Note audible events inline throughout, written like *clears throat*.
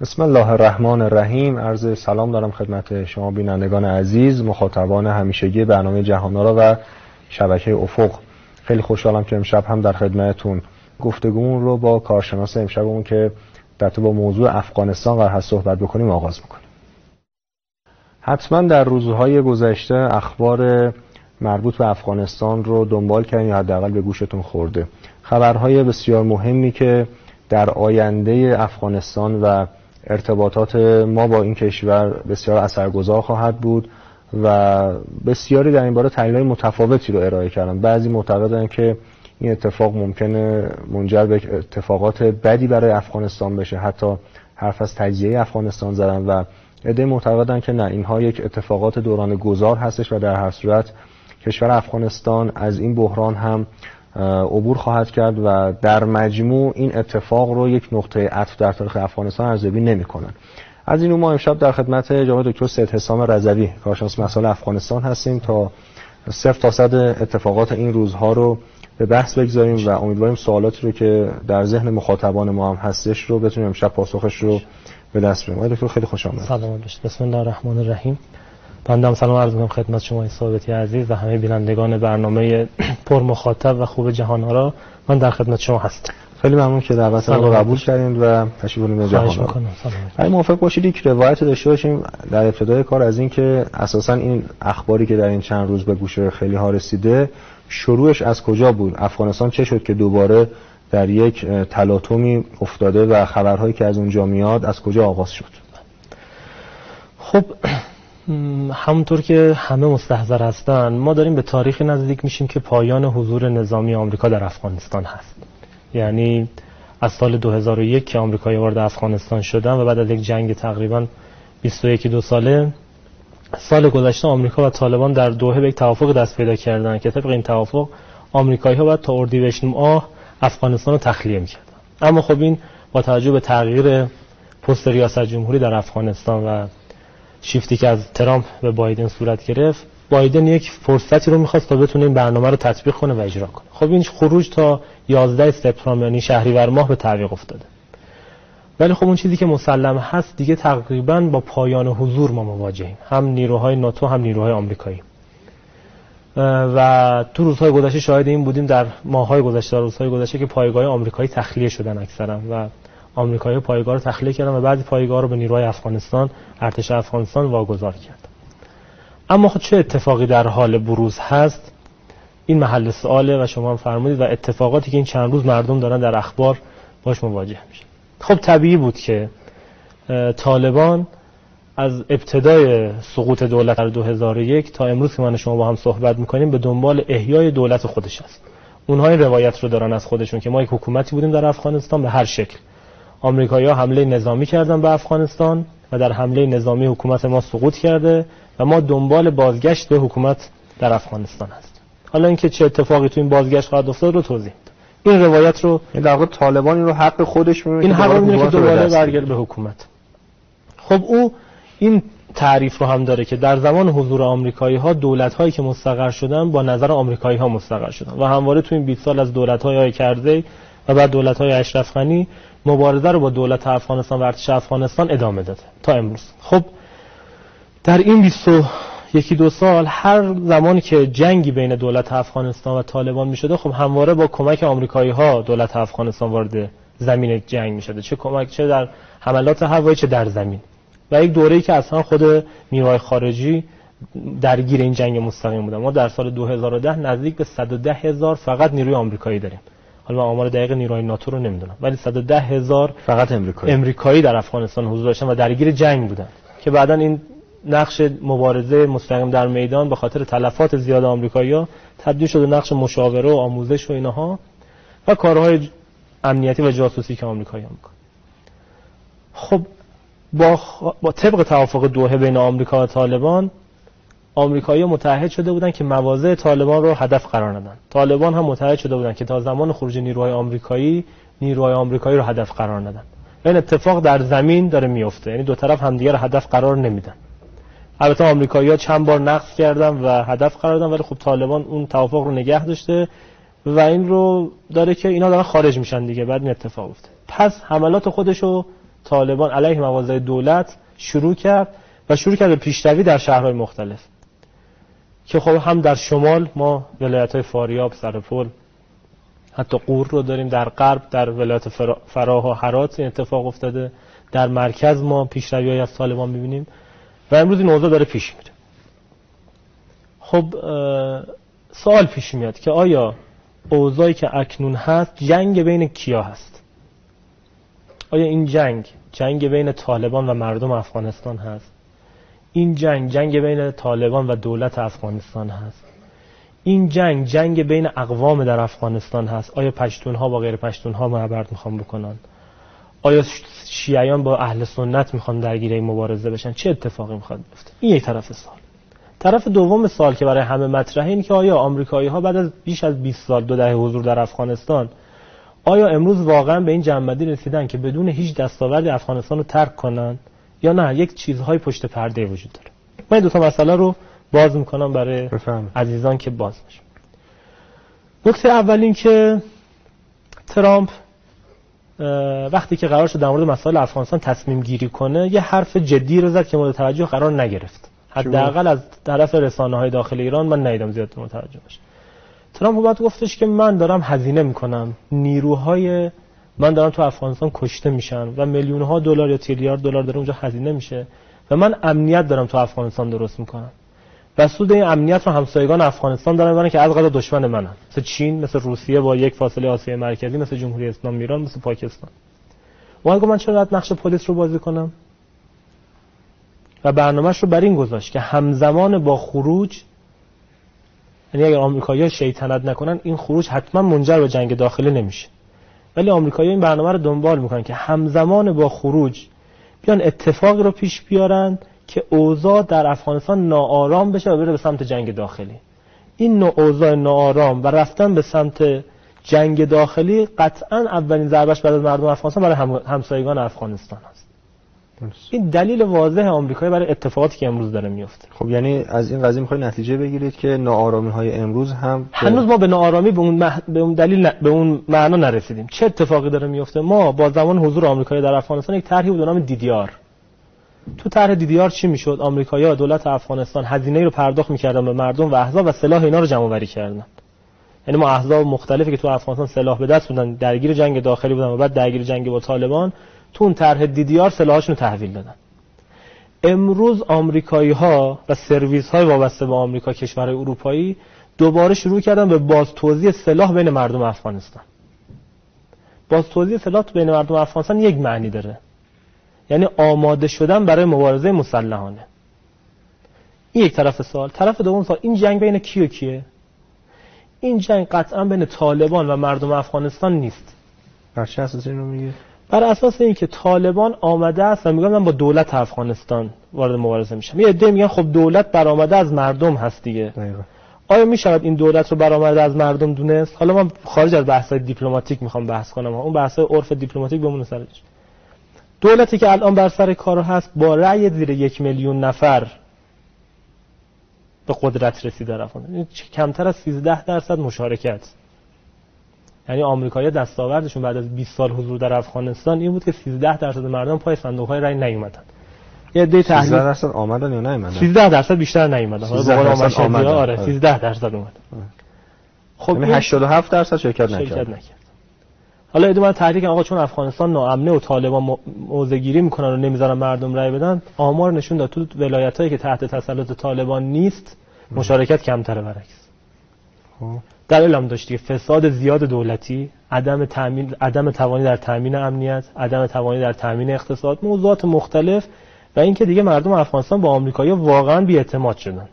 بسم الله الرحمن الرحیم. عرض سلام دارم خدمت شما بینندگان عزیز مخاطبان همیشگی برنامه جهانارا و شبکه افق. خیلی خوشحالم که امشب هم در خدمتتون. گفتگومون رو با کارشناس امشبمون که در با موضوع افغانستان قرار هست صحبت بکنیم آغاز می‌کنیم. حتما در روزهای گذشته اخبار مربوط به افغانستان رو دنبال کردیم یا حداقل به گوشتون خورده. خبرهای بسیار مهمی که در آینده افغانستان و ارتباطات ما با این کشور بسیار اثرگذار خواهد بود و بسیاری در این باره تحلیل متفاوتی رو ارائه کردن. بعضی معتقدن که این اتفاق ممکنه منجر به اتفاقات بدی برای افغانستان بشه. حتی حرف از تجزیه افغانستان زدن و عده معتقدن که نه اینها یک اتفاقات دوران گذار هستش و در هر صورت کشور افغانستان از این بحران هم عبور خواهد کرد و در مجموع این اتفاق رو یک نقطه عطف در تاریخ افغانستان ارزیابی نمی‌کنن. از این ما امشب در خدمت جناب دکتر سید حسام رضوی کارشناس مسائل افغانستان هستیم تا صفر تا صد اتفاقات این روزها رو به بحث بگذاریم و امیدواریم سوالاتی رو که در ذهن مخاطبان ما هم هستش رو بتونیم امشب پاسخش رو به دست بیاریم. دکتر خیلی خوش آمدید. سلام بسم الله الرحمن الرحیم. بنده سلام عرض می‌کنم خدمت شما ثابتی عزیز و همه بینندگان برنامه *clears throat* پر مخاطب و خوب جهان را من در خدمت شما هستم. خیلی ممنون که دعوت رو قبول کردید و تشریف به جهان را موافق باشید یک روایت داشته باشیم در ابتدای کار از این که اساسا این اخباری که در این چند روز به گوش خیلی ها رسیده شروعش از کجا بود؟ افغانستان چه شد که دوباره در یک تلاطمی افتاده و خبرهایی که از اونجا میاد از کجا آغاز شد؟ خب همونطور که همه مستحضر هستن ما داریم به تاریخ نزدیک میشیم که پایان حضور نظامی آمریکا در افغانستان هست. یعنی از سال 2001 که آمریکایی وارد افغانستان شدن و بعد از یک جنگ تقریبا 21 دو ساله سال گذشته آمریکا و طالبان در دوحه به یک توافق دست پیدا کردن که طبق این توافق آمریکایی ها باید تا اردیبهشت ماه افغانستان رو تخلیه می‌کردن اما خب این با توجه به تغییر پست ریاست جمهوری در افغانستان و شیفتی که از ترامپ به بایدن صورت گرفت بایدن یک فرصتی رو می‌خواست تا بتونه این برنامه رو تطبیق کنه و اجرا کنه. خب این خروج تا 11 سپتامبر یعنی شهریور ماه به تعویق افتاده. ولی خب اون چیزی که مسلم هست دیگه تقریبا با پایان حضور ما مواجهیم. هم نیروهای ناتو هم نیروهای آمریکایی. و تو روزهای گذشته شاهد این بودیم در ماههای گذشته روزهای گذشته که پایگاه آمریکایی تخلیه شدن اکثرا و آمریکایی پایگاه رو تخلیه کردن و بعضی پایگاه رو به نیروهای افغانستان ارتش افغانستان واگذار کرد. اما خب چه اتفاقی در حال بروز هست؟ این محل سواله و شما هم فرمودید و اتفاقاتی که این چند روز مردم دارن در اخبار باش مواجه میشن. خب طبیعی بود که طالبان از ابتدای سقوط دولت در 2001 تا امروز که من شما با هم صحبت می‌کنیم به دنبال احیای دولت خودش است. اونها این روایت رو دارن از خودشون که ما یک حکومتی بودیم در افغانستان به هر شکل. آمریکایی ها حمله نظامی کردن به افغانستان و در حمله نظامی حکومت ما سقوط کرده و ما دنبال بازگشت به حکومت در افغانستان هستیم. حالا اینکه چه اتفاقی تو این بازگشت خواهد افتاد رو توضیح این روایت رو این در واقع طالبان این رو حق خودش می‌بینه این حق می‌بینه که دوباره برگرده. به حکومت. خب او این تعریف رو هم داره که در زمان حضور آمریکایی ها دولت هایی که مستقر شدن با نظر آمریکایی ها مستقر شدن و همواره تو این 20 سال از دولت های کرده و بعد دولت های اشرف غنی مبارزه رو با دولت افغانستان و ارتش افغانستان ادامه داده تا امروز. خب در این 20 یکی دو سال هر زمانی که جنگی بین دولت افغانستان و طالبان می شده خب همواره با کمک آمریکایی ها دولت افغانستان وارد زمین جنگ می شده چه کمک چه در حملات هوایی چه در زمین. و یک دوره‌ای که اصلا خود نیروهای خارجی درگیر این جنگ مستقیم بودن ما در سال 2010 نزدیک به 110 هزار فقط نیروی آمریکایی داریم. حالا آمار دقیق نیروهای ناتو رو نمی‌دونم. ولی 110 هزار فقط امریکایی. امریکایی در افغانستان حضور داشتن و درگیر جنگ بودن. که بعدا این نقش مبارزه مستقیم در میدان به خاطر تلفات زیاد آمریکایی‌ها تبدیل شده نقش مشاوره و آموزش و اینها و کارهای امنیتی و جاسوسی که آمریکایی‌ها خب با, با طبق توافق دوحه بین آمریکا و طالبان آمریکایی‌ها متحد شده بودن که مواضع طالبان رو هدف قرار ندن. طالبان هم متحد شده بودن که تا زمان خروج نیروهای آمریکایی نیروهای آمریکایی رو هدف قرار ندن. این اتفاق در زمین داره میفته یعنی دو طرف همدیگه رو هدف قرار نمیدن. البته آمریکایی‌ها چند بار نقض کردن و هدف قرار دادن ولی خب طالبان اون توافق رو نگه داشته و این رو داره که اینا دارن خارج میشن دیگه. بعد این اتفاق افته پس حملات خودش رو طالبان علیه مواضع دولت شروع کرد و شروع کرد به پیشروی در شهرهای مختلف. که خب هم در شمال ما ولایت های فاریاب سرپل حتی قور رو داریم. در غرب در ولایت فراه و حرات این اتفاق افتاده. در مرکز ما پیشروی از طالبان می‌بینیم و امروز این اوضاع داره پیش میره. خب سوال پیش میاد که آیا اوضاعی که اکنون هست جنگ بین کیا هست؟ آیا این جنگ جنگ بین طالبان و مردم افغانستان هست؟ این جنگ جنگ بین طالبان و دولت افغانستان هست. این جنگ جنگ بین اقوام در افغانستان هست. آیا پشتون ها با غیر پشتون ها معبرد می‌خوان بکنن؟ آیا شیعیان با اهل سنت می‌خوان درگیر این مبارزه بشن؟ چه اتفاقی می‌خواد بیفته؟ این یک طرف سال طرف دوم سال که برای همه مطرحه این که آیا آمریکایی ها بعد از بیش از 20 سال دو دهه حضور در افغانستان آیا امروز واقعا به این جنبندی رسیدن که بدون هیچ دستاوردی افغانستان رو ترک کنن؟ یا نه یک چیزهای پشت پرده وجود داره. من این دو تا مسئله رو باز می‌کنم برای بفهم. عزیزان که باز بشه نکته اول این که ترامپ وقتی که قرار شد در مورد مسائل افغانستان تصمیم گیری کنه یه حرف جدی رو زد که مورد توجه قرار نگرفت. حداقل از طرف رسانه های داخل ایران من ندیدم زیاد متوجه بشه ترامپ اومد گفتش که من دارم هزینه می‌کنم. نیروهای من دارم تو افغانستان کشته میشن و میلیون ها دلار یا تریلیارد دلار داره اونجا هزینه میشه و من امنیت دارم تو افغانستان درست می‌کنم. و سود این امنیت رو همسایگان افغانستان دارن می‌برن که از قضا دشمن منن. مثل چین مثل روسیه با یک فاصله آسیای مرکزی مثل جمهوری اسلامی ایران مثل پاکستان. و من چرا نقش پلیس رو بازی کنم؟ و برنامهش رو بر این گذاشت که همزمان با خروج یعنی اگر آمریکایی‌ها شیطنت نکنن این خروج حتما منجر به جنگ داخلی نمیشه. ولی آمریکایی‌ها این برنامه رو دنبال می‌کنن که همزمان با خروج بیان اتفاقی رو پیش بیارن که اوضاع در افغانستان ناآرام بشه و بره به سمت جنگ داخلی. این نوع اوضاع ناآرام و رفتن به سمت جنگ داخلی قطعا اولین ضربش از مردم افغانستان برای همسایگان افغانستان. این دلیل واضح آمریکایی برای اتفاقاتی که امروز داره میفته. خب یعنی از این قضیه می‌خواید نتیجه بگیرید که ناآرامی های امروز هم هنوز ما به ناآرامی به اون, به اون دلیل به اون معنا نرسیدیم. چه اتفاقی داره میفته؟ ما با زمان حضور آمریکایی در افغانستان یک طرحی بود نام دیدیار. تو طرح دیدیار چی می‌شد؟ آمریکایی‌ها دولت افغانستان هزینه رو پرداخت می‌کردن به مردم و احزاب و سلاح اینا رو جمع آوری کردن. یعنی ما احزاب مختلفی که تو افغانستان سلاح به دست بودن درگیر جنگ داخلی بودن و بعد درگیر جنگ با طالبان تو اون طرح دیدیار سلاحاشون رو تحویل دادن. امروز آمریکایی ها و سرویس های وابسته به آمریکا کشورهای اروپایی دوباره شروع کردن به باز توزیع سلاح بین مردم افغانستان. باز توزیع سلاح بین مردم افغانستان یک معنی داره. یعنی آماده شدن برای مبارزه مسلحانه. این یک طرف سوال. طرف دوم سوال این جنگ بین کی و کیه؟ این جنگ قطعا بین طالبان و مردم افغانستان نیست. بر چه اساس اینو میگه. بر اساس اینکه طالبان آمده است و میگن من با دولت افغانستان وارد مبارزه میشم. یه عده میگن خب دولت برآمده از مردم هست دیگه. آیا می‌شود این دولت رو برآمده از مردم دونست؟ حالا من خارج از بحث دیپلماتیک می‌خوام بحث کنم اون بحث عرف دیپلماتیک بمونه سرش دولتی که الان بر سر کار هست با رأی زیر یک میلیون نفر به قدرت رسیده رفتن کمتر از 13 درصد مشارکت. یعنی آمریکایی دستاوردشون بعد از 20 سال حضور در افغانستان این بود که 13 درصد مردم پای صندوق های رأی نیومدن. یه دی تحلیل 13 درصد آمدن یا نیومدن؟ 13 درصد بیشتر نیومدن. حالا به قول آمدن. آره 13 درصد اومد. خب یعنی 87 درصد شرکت نکرد. حالا ادو من تحریک آقا چون افغانستان ناامنه و طالبان موضع گیری می‌کنن و نمی‌ذارن مردم رای بدن آمار نشون داد تو ولایتایی که تحت تسلط طالبان نیست مشارکت کمتره برعکس. خب. دلیل هم داشتی فساد زیاد دولتی عدم تامین عدم توانی در تامین امنیت عدم توانی در تامین اقتصاد موضوعات مختلف و اینکه دیگه مردم افغانستان با آمریکایی واقعا بی‌اعتماد شدن.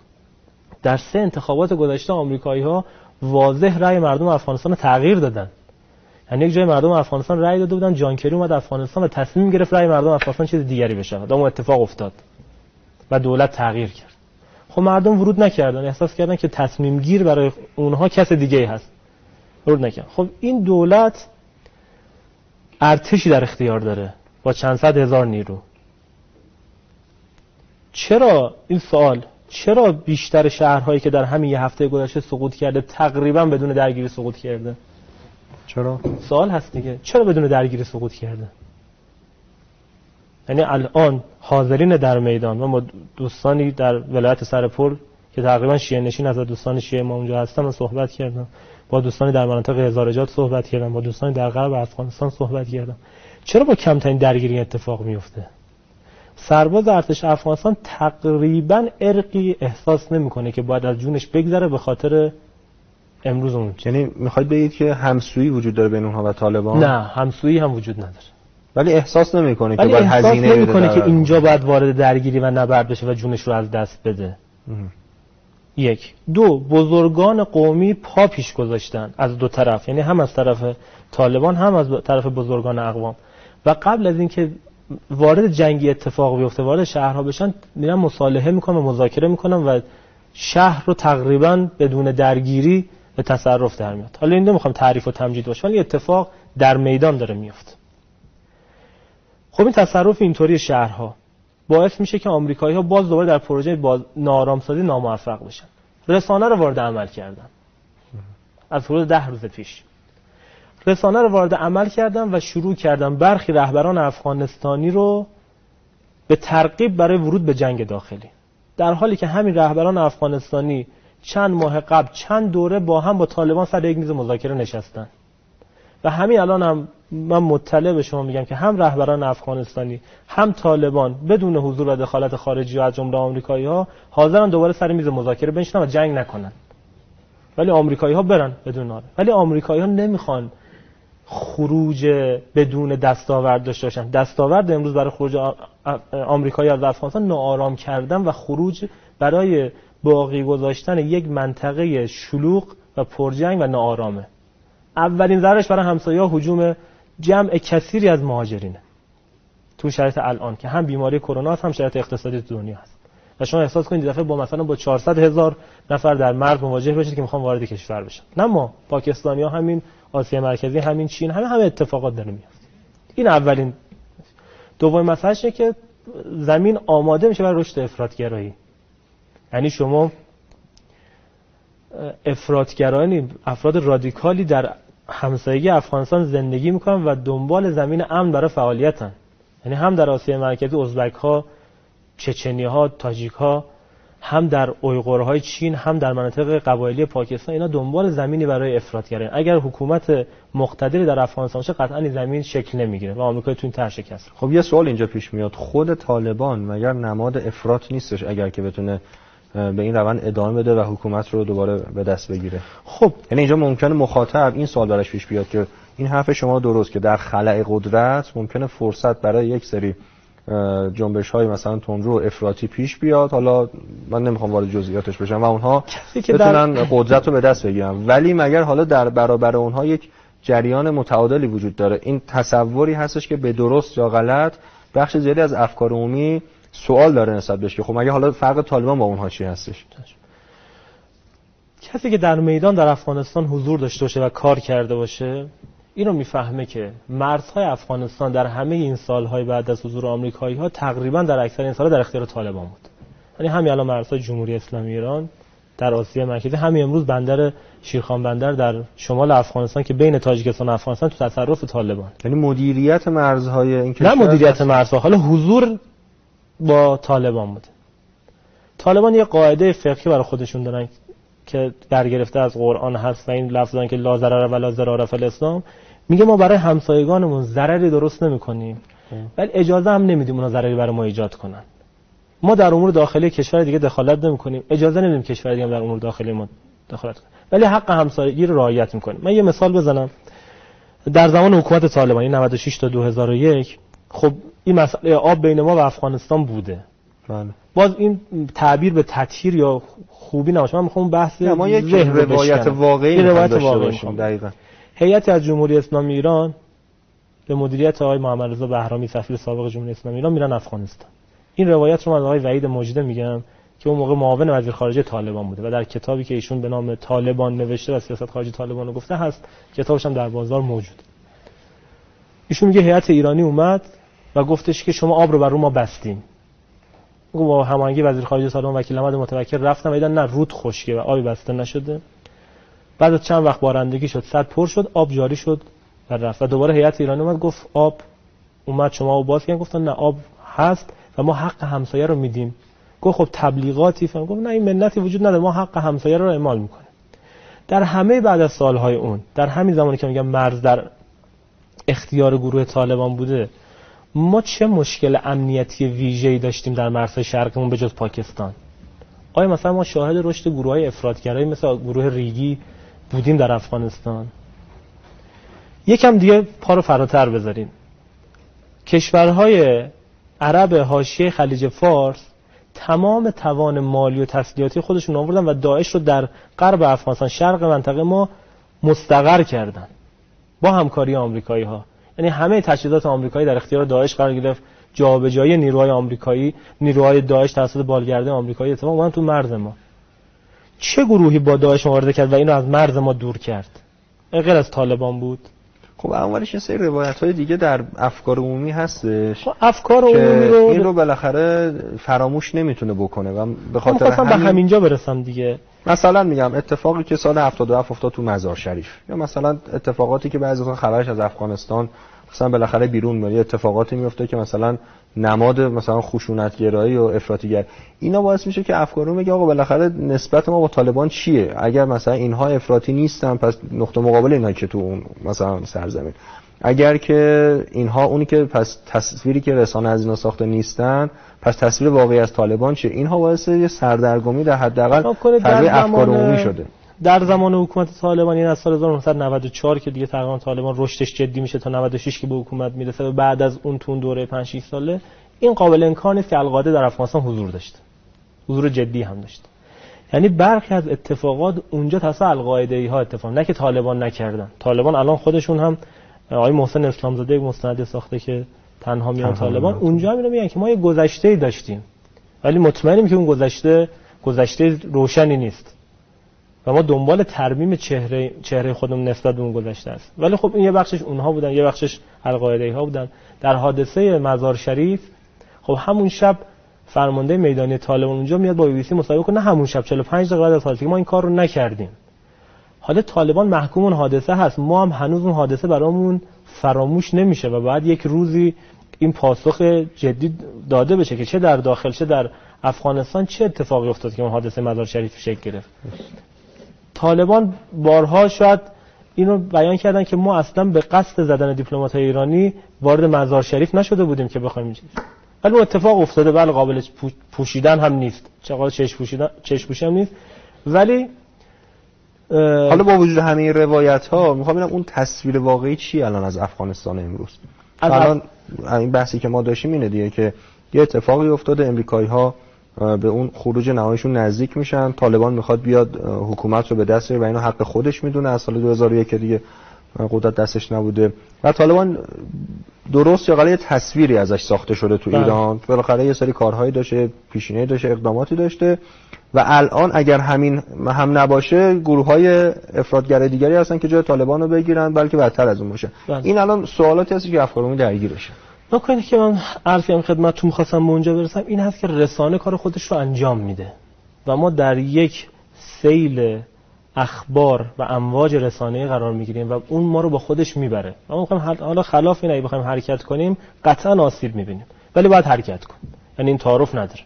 در سه انتخابات گذشته آمریکایی ها واضح رأی مردم افغانستان تغییر دادن. یعنی یک جای مردم افغانستان رأی داده بودن جان کری اومد افغانستان و تصمیم گرفت رأی مردم افغانستان چیز دیگری بشه. و اتفاق افتاد و دولت تغییر کرد. خب مردم ورود نکردن. احساس کردن که تصمیم گیر برای اونها کس دیگه هست. ورود نکردن. خب این دولت ارتشی در اختیار داره با چند صد هزار نیرو. چرا این سوال؟ چرا بیشتر شهرهایی که در همین یه هفته گذشته سقوط کرده تقریبا بدون درگیری سقوط کرده؟ چرا؟ سوال هست دیگه. چرا بدون درگیری سقوط کرده؟ یعنی الان حاضرین در میدان و ما دوستانی در ولایت سرپل که تقریبا شیعه نشین از دوستان شیعه ما اونجا هستن و صحبت کردم. با دوستانی در مناطق هزارجات صحبت کردم. با دوستانی در غرب افغانستان صحبت کردم. چرا با کمترین درگیری اتفاق میفته سرباز ارتش افغانستان تقریبا ارقی احساس نمی‌کنه که باید از جونش بگذره به خاطر امروز اون. یعنی می‌خواید بگید که همسویی وجود داره بین اونها و طالبان؟ نه همسویی هم وجود نداره. ولی احساس نمی‌کنه که باید هزینه نمی‌کنه که اینجا باید وارد درگیری و نبرد بشه و جونش رو از دست بده. یک. دو بزرگان قومی پا پیش گذاشتن از دو طرف. یعنی هم از طرف طالبان هم از طرف بزرگان اقوام. و قبل از اینکه وارد جنگی اتفاق بیفته وارد شهرها بشن میرن مصالحه می‌کنن و مذاکره می‌کنن و شهر رو تقریبا بدون درگیری به تصرف در میاد. حالا این نمی‌خوام تعریف و تمجید باشه ولی اتفاق در میدان داره میفته خب این تصرف اینطوری شهرها. باعث میشه که آمریکایی ها باز دوباره در پروژه باز نارامسازی ناموفق بشن. رسانه رو وارد عمل کردن. از حدود ده روز پیش. رسانه رو وارد عمل کردن و شروع کردن برخی رهبران افغانستانی رو به ترغیب برای ورود به جنگ داخلی. در حالی که همین رهبران افغانستانی چند ماه قبل چند دوره با هم با طالبان سر یک میز مذاکره نشستن. و همین الان هم من مطلع به شما میگم که هم رهبران افغانستانی هم طالبان بدون حضور و دخالت خارجی و از جمله آمریکایی ها حاضرن دوباره سر میز مذاکره بنشینن و جنگ نکنن. ولی آمریکایی ها برن بدون آره ولی آمریکایی ها نمی‌خوان خروج بدون دستاورد داشته باشن. دستاورد امروز برای خروج آمریکایی از افغانستان ناآرام کردن و خروج برای باقی گذاشتن یک منطقه شلوغ و پرجنگ و ناآرامه. اولین ضررش برای همسایه ها حجوم جمع کثیری از مهاجرینه تو شرایط الان که هم بیماری کرونا هم شرایط اقتصادی دنیا هست. و شما احساس کنید دفعه با مثلا با 400 هزار نفر در مرز مواجه بشید که می‌خوان وارد کشور بشن. نه ما پاکستانی ها همین آسیا مرکزی همین چین همه همه اتفاقات داره میفته این اولین. دومین مسئله که زمین آماده میشه برای رشد افراطگرایی. یعنی شما افراطگرایی افراد رادیکالی در همسایگی افغانستان زندگی می‌کنن و دنبال زمین امن برای فعالیتن. یعنی هم در آسیا مرکزی ازبک ها چچنی ها تاجیک ها هم در های چین هم در مناطق قبایلی پاکستان اینا دنبال زمینی برای افراطگرایی اگر حکومت مقتدری در افغانستان باشه قطعا این زمین شکل نمی‌گیره و آمریکا تو این طرح شکست. خب یه سوال اینجا پیش میاد. خود طالبان مگر نماد افراط نیستش اگر که بتونه به این روند ادامه بده و حکومت رو دوباره به دست بگیره. خب. یعنی اینجا ممکنه مخاطب این سوال براش پیش بیاد که این حرف شما درست که در خلع قدرت ممکنه فرصت برای یک سری جنبش های مثلا تندرو و افراطی پیش بیاد. حالا من نمی‌خوام وارد جزئیاتش بشم و اونها بتونن در... قدرت رو به دست بگیرن. ولی مگر حالا در برابر اونها یک جریان متعادلی وجود داره؟ این تصوری هستش که به درست یا غلط بخش زیادی از افکار عمومی سوال داره نسبت بهش که خب مگه حالا فرق طالبان با اونها چی هستش؟ کسی که در میدان در افغانستان حضور داشته باشه و کار کرده باشه اینو می‌فهمه که مرزهای افغانستان در همه این سالهای بعد از حضور آمریکایی ها تقریبا در اکثر این سالها در اختیار طالبان بود. یعنی همین الان مرزهای جمهوری اسلامی ایران در آسیا مرکزی همین امروز بندر شیرخان بندر در شمال افغانستان که بین تاجیکستان و افغانستان تو تصرف طالبان. یعنی مدیریت مرزهای این نه مدیریت مرزها حالا حضور با طالبان بوده. طالبان یه قاعده فقهی برای خودشون دارن که برگرفته از قرآن هست و این لفظان که لا ضرر ولا ضرار فی الاسلام. میگه ما برای همسایگانمون ضرری درست نمی‌کنیم. ولی اجازه هم نمیدیم اونا ضرری برای ما ایجاد کنن. ما در امور داخلی کشور دیگه دخالت نمی‌کنیم. اجازه نمیدیم کشور دیگه در امور داخلی ما دخالت کنه. ولی حق همسایگی رو رعایت می‌کنیم. من یه مثال بزنم. در زمان حکومت طالبان 96 تا 2001 خب این مسئله آب بین ما و افغانستان بوده. بله. باز این تعبیر به تطهیر یا خوبی نباشه. من می‌خوام بحث ما یک روایت واقعی روایت واقعی دقیقاً. هیئت از جمهوری اسلامی ایران به مدیریت آقای محمد رضا بهرامی سفیر سابق جمهوری اسلامی ایران میرن افغانستان. این روایت رو من آقای وحید مجده میگم که اون موقع معاون وزیر خارجه طالبان بوده و در کتابی که ایشون به نام طالبان نوشته و سیاست خارجی طالبان رو گفته هست کتابش هم در بازار موجود ایشون میگه هیئت ایرانی اومد و گفتش که شما آب رو بر رو ما بستیم با هماهنگی وزیر خارجه سالن وکیل احمد متوکل رفتم و نه رود خشکه و آبی بسته نشده. بعد از چند وقت بارندگی شد صد پر شد آب جاری شد و رفت. و دوباره هیئت ایرانی اومد گفت آب اومد شما آب باز کردن گفتن نه آب هست و ما حق همسایه رو میدیم. گفت خب تبلیغاتی فهم گفت نه این منتی وجود نداره ما حق همسایه رو اعمال می‌کنیم. در همه بعد از سالهای اون در همین زمانی که میگم مرز در اختیار گروه طالبان بوده ما چه مشکل امنیتی ویژه‌ای داشتیم در مرزهای شرقمون به جز پاکستان؟ آیا مثلا ما شاهد رشد گروه های افرادگرایی مثل گروه ریگی بودیم در افغانستان؟ یکم دیگه پا رو فراتر بذاریم کشورهای عرب حاشیه خلیج فارس تمام توان مالی و تسلیحاتی خودشون آوردن و داعش رو در غرب افغانستان شرق منطقه ما مستقر کردن. با همکاری آمریکایی ها یعنی همه تجهیزات آمریکایی در اختیار داعش قرار گرفت. جابجایی نیروهای آمریکایی نیروهای داعش توسط بالگرده آمریکایی اتفاق افتاد تو مرز ما. چه گروهی با داعش مبارزه کرد و اینو از مرز ما دور کرد؟ غیر از طالبان بود. خب اولش یه سری روایت های دیگه در افکار عمومی هستش خب افکار عمومی رو این رو بالاخره فراموش نمی‌تونه بکنه و به خاطر همین به همینجا برسم دیگه. مثلا میگم اتفاقی که سال 77 افتاد تو مزار شریف یا مثلا اتفاقاتی که بعضی خبرش از افغانستان مثلا بالاخره بیرون میاد. اتفاقاتی میفته که مثلا نماد مثلا خشونت گرایی و افراطی اینا باعث میشه که افکارو میگه آقا بالاخره نسبت ما با طالبان چیه؟ اگر مثلا اینها افراطی نیستن پس نقطه مقابل اینا که تو اون مثلا سرزمین. اگر که اینها اونی که پس تصویری که رسانه از اینا ساخته نیستن پس تصویر واقعی از طالبان چیه؟ اینها باعث یه سردرگمی در حداقل تغییر افکار عمومی شده. در زمان حکومت طالبان یعنی از سال 1994 که دیگه تقریبا طالبان رشدش جدی میشه تا 96 که به حکومت می‌رسه و بعد از اون تون دوره 5 6 ساله این قابل انکار نیست که القاعده در افغانستان حضور داشته حضور جدی هم داشته یعنی برخی از اتفاقات اونجا توسط القاعده ای ها اتفاق نه که طالبان نکردن. طالبان الان خودشون هم آقای محسن اسلامزاده یک مستند ساخته که تنها میان طالبان اونجا هم میگن که ما یه گذشته داشتیم. ولی مطمئنیم که اون گذشته گذشته روشنی نیست. و ما دنبال ترمیم چهره چهره خودمون نسبت به اون گذشته است. ولی خب این یه بخشش اونها بودن یه بخشش القاعده ها بودن. در حادثه مزار شریف خب همون شب فرمانده میدانی طالبان اونجا میاد با بی بی سی مصاحبه کنه. همون شب 45 دقیقه بعد از حادثه ما این کار رو نکردیم. حالا طالبان محکوم اون حادثه هست. ما هم هنوز اون حادثه برامون فراموش نمیشه و بعد یک روزی این پاسخ جدی داده بشه که چه در داخل چه در افغانستان چه اتفاقی افتاد که اون حادثه مزار شریف شکل گرفت. طالبان بارها شاید اینو بیان کردن که ما اصلا به قصد زدن دیپلمات ایرانی وارد مزار شریف نشده بودیم که بخوایم ولی اون اتفاق افتاده. بله قابل پوشیدن هم نیست. چقدر چشم پوشیدن چشم پوشی هم نیست. ولی حالا با وجود همه این روایت ها می‌خوام ببینم اون تصویر واقعی چی الان از افغانستان امروز؟ الان این بحثی که ما داشتیم اینه دیگه که یه اتفاقی افتاده. امریکایی ها به اون خروج نهاییشون نزدیک میشن. طالبان می‌خواد بیاد حکومت رو به دست و اینو حق خودش می‌دونه. از سال 2001 دیگه قدرت دستش نبوده. و طالبان درست یا غلط تصویری ازش ساخته شده تو بله. ایران. بالاخره یه سری کارهایی داشته پیشینه داشته اقداماتی داشته. و الان اگر همین هم نباشه گروه های افرادگر دیگری هستن که جای طالبان رو بگیرن بلکه بدتر از اون باشه. بله. این الان سوالاتی هستی که افکار درگیر بشه نکنید که من عرضی هم خدمتتون می‌خواستم به اونجا برسم. این هست که رسانه کار خودش رو انجام میده و ما در یک سیل اخبار و امواج رسانه قرار می‌گیریم و اون ما رو با خودش می‌بره. و ما حالا خلاف این بخوایم حرکت کنیم قطعا آسیب می‌بینیم. ولی باید حرکت کنیم. یعنی این تعارف نداره.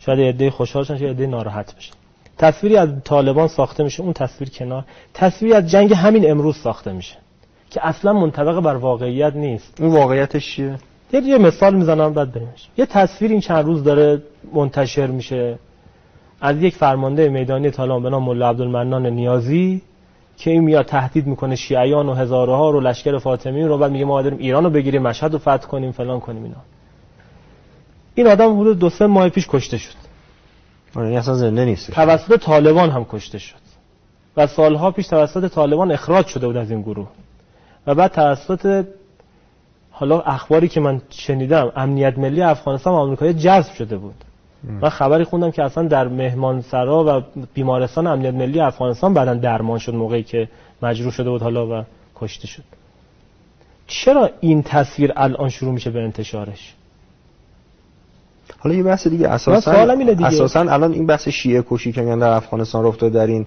شاید ایده خوشحال شن شاید ایده ناراحت بشن تصویری از طالبان ساخته میشه. اون تصویر کنار. تصویری از جنگ همین امروز ساخته میشه. که اصلا منطبق بر واقعیت نیست. اون واقعیتش چیه؟ یه مثال می‌زنم بعد بریمش یه تصویر این چند روز داره منتشر میشه. از یک فرمانده میدانی طالبان به نام ملا عبدالمنان نیازی که این میاد تهدید می‌کنه شیعیان و هزاره ها رو لشکر فاطمی رو. بعد میگه ما داریم ایران رو بگیریم مشهد رو فتح کنیم فلان کنیم اینا. این آدم حدود دو سه ماه پیش کشته شد. آره اصلا زنده نیست. توسط طالبان هم کشته شد. و سالها پیش توسط طالبان اخراج شده بود از این گروه. و بعد توسط حالا اخباری که من شنیدم امنیت ملی افغانستان و آمریکا جذب شده بود. من خبری خوندم که اصلا در مهمانسرا و بیمارستان امنیت ملی افغانستان بعدا درمان شد موقعی که مجروح شده بود حالا و کشته شد. چرا این تصویر الان شروع میشه به انتشارش؟ حالا یه بحث دیگه. اساسا. اساسا الان این بحث شیعه کشی که در افغانستان رفته در این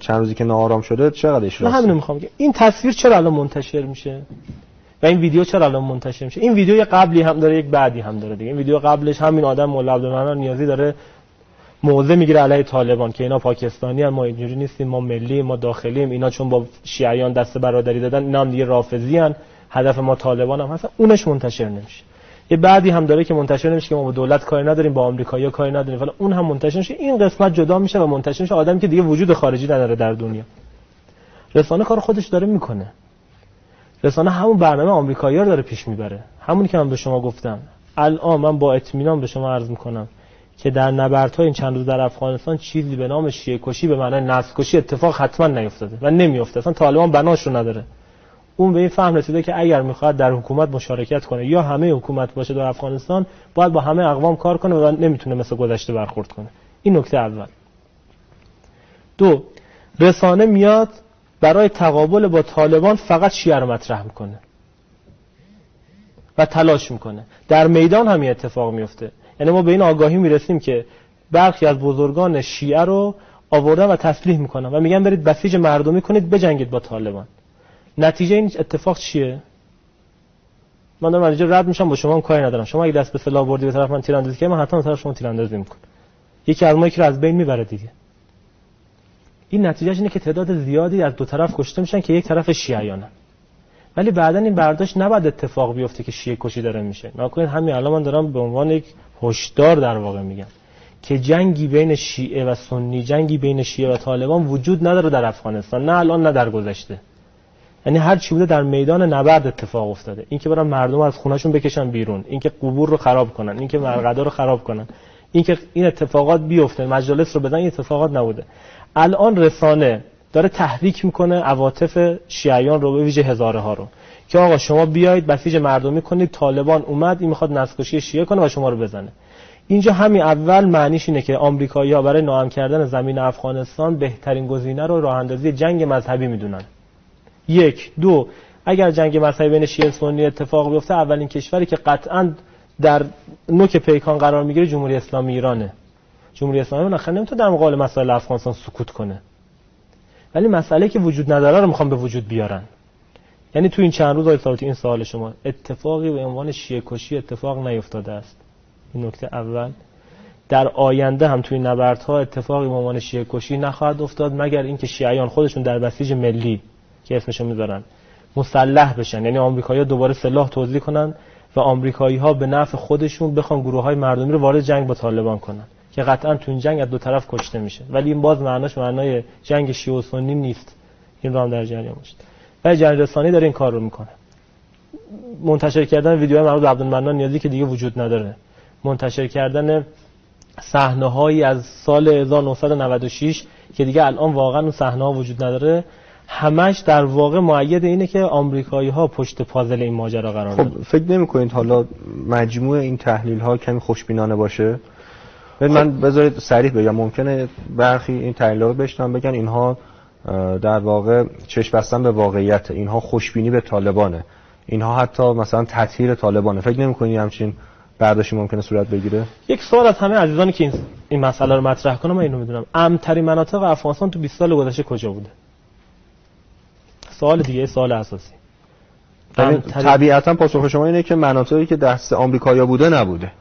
چند روزی که ناآرام شده چقدرش من همین می‌خوام این تصویر چرا الان منتشر میشه؟ و این ویدیو چرا الان منتشر میشه؟ این ویدیو قبلی هم داره یک بعدی هم داره دیگه. این ویدیو قبلش همین آدم مولا عبدالمنان نیازی داره موضع می‌گیره علیه طالبان که اینا پاکستانی هم ما اینجوری نیستیم ما ملی ما داخلیم. اینا چون با شیعیان دست برادری دادن اینا هم دیگه رافضی هن. هدف ما طالبان هم هستن. اونش منتشر نمیشه. یه بعدی هم داره که منتشر نمیشه که ما با دولت کاری نداریم با آمریکایی‌ها کاری نداریم. ولی اون هم منتشر میشه این قسمت جدا میشه و منتشر میشه. آدمی که دیگه وجود خارجی نداره در دنیا. رسانه کار خودش داره می‌کنه. رسانه همون برنامه آمریکایی‌ها رو داره پیش می‌بره. همونی که من به شما گفتم. الان من با اطمینان به شما عرض می‌کنم که در نبردهای این چند روز در افغانستان چیزی به نام شیعه کشی به معنای نسل کشی اتفاق حتما نیفتاده و نمیفته اصلا طالبان بناش رو نداره. اون به این فهم رسیده که اگر می‌خواد در حکومت مشارکت کنه یا همه حکومت باشه در افغانستان باید با همه اقوام کار کنه و نمی‌تونه مثل گذشته برخورد کنه. این نکته اول. دو رسانه میاد برای تقابل با طالبان فقط شیعه رو مطرح می‌کنه. و تلاش می‌کنه. در میدان هم اتفاق میفته یعنی ما به این آگاهی می‌رسیم که برخی از بزرگان شیعه رو آوردن و تسلیح می‌کنن و میگن برید بسیج مردمی کنید بجنگید با طالبان. نتیجه این اتفاق چیه؟ من دارم اینجا رد میشم با شما هم کاری ندارم. شما اگه دست به سلاح بردی به طرف من تیراندازی کنی من حتما به طرف شما تیراندازی می‌کنم. یکی از که رو از بین می‌بره دیگه. این نتیجهش اینه که تعداد زیادی از دو طرف کشته میشن که یک طرف شیعیانن ولی بعدا این برداشت نباید اتفاق بیفته که شیعه کشی داره میشه. نکنید همین الان من دارم به عنوان یک هشدار در واقع میگم که جنگی بین شیعه و سنی جنگی بین شیعه و طالبان وجود نداره در افغانستان نه الان نه در گذشته. یعنی هر چی بوده در میدان نبرد اتفاق افتاده. اینکه برن مردم از خونهشون بکشن بیرون اینکه قبور رو خراب کنن اینکه مرقدا رو خراب کنن. اینکه این اتفاقات بیفته مجالس رو بدن این اتفاقات نبوده. الان رسانه داره تحریک می‌کنه عواطف شیعیان رو به ویژه هزاره ها رو. که آقا شما بیایید بسیج مردمی کنید طالبان اومد این می‌خواد نسکشی شیعه کنه و شما رو بزنه. اینجا همین اول معنیش اینه که آمریکایی‌ها برای ناام کردن زمین افغانستان بهترین گزینه رو راه اندازی جنگ مذهبی می‌دونن. یک. دو. اگر جنگ مذهبی بین شیعه سنی اتفاق بیفته اولین کشوری که قطعا در نوک پیکان قرار می‌گیره جمهوری اسلامی ایرانه. جمهوری اسلامی بالاخره نمی‌تونه در مقابل مسائل افغانستان سکوت کنه. ولی مسئله که وجود نداره رو می‌خوام به وجود بیارن. یعنی تو این چند روز آقای این سوال شما اتفاقی به عنوان شیعه کشی اتفاق نیفتاده است. این نکته اول. در آینده هم توی نبردها اتفاقی به عنوان شیعه کشی نخواهد افتاد مگر اینکه شیعیان خودشون در بسیج ملی که اسمشو می‌ذارن مسلح بشن. یعنی آمریکایی‌ها دوباره سلاح توزیع کنن و آمریکایی ها به نفع خودشون بخوان گروه های مردمی رو وارد جنگ با طالبان کنن. که قطعا تو جنگ از دو طرف کشته میشه. ولی این باز معناش معنای جنگ شیعه و سنی نیست. این رو هم در جریان باشید و جنگ رسانی داره این کار رو می‌کنه. منتشر کردن ویدیو مربوط به عبدالمنان نیازی که دیگه وجود نداره. منتشر کردن صحنه هایی از سال 1996 که دیگه الان واقعا اون صحنه ها وجود نداره همش در واقع معید اینه که آمریکایی ها پشت پازل این ماجرا قرار خب فکر نمی کنید حالا مجموع این تحلیل ها کمی خوشبینانه باشه؟ من خب. بذارید صریح بگم. ممکنه برخی این تحلیل ها بشنن بگن اینها در واقع چشم بستن به واقعیت اینها خوشبینی به طالبانه. اینها حتی مثلا تطهیر طالبانه. فکر نمی کنید همچین برداشتی ممکنه صورت بگیره؟ یک سوال از همه عزیزانی که این مسئله رو مطرح کنم من اینو می‌دونم. امتری مناطق افغانستان تو 20 سال گذشته کجا بوده؟ سوال دیگه سوال اساسی. یعنی طبیعتا پاسخ شما اینه که مناطقی که دست آمریکایا بوده نبوده.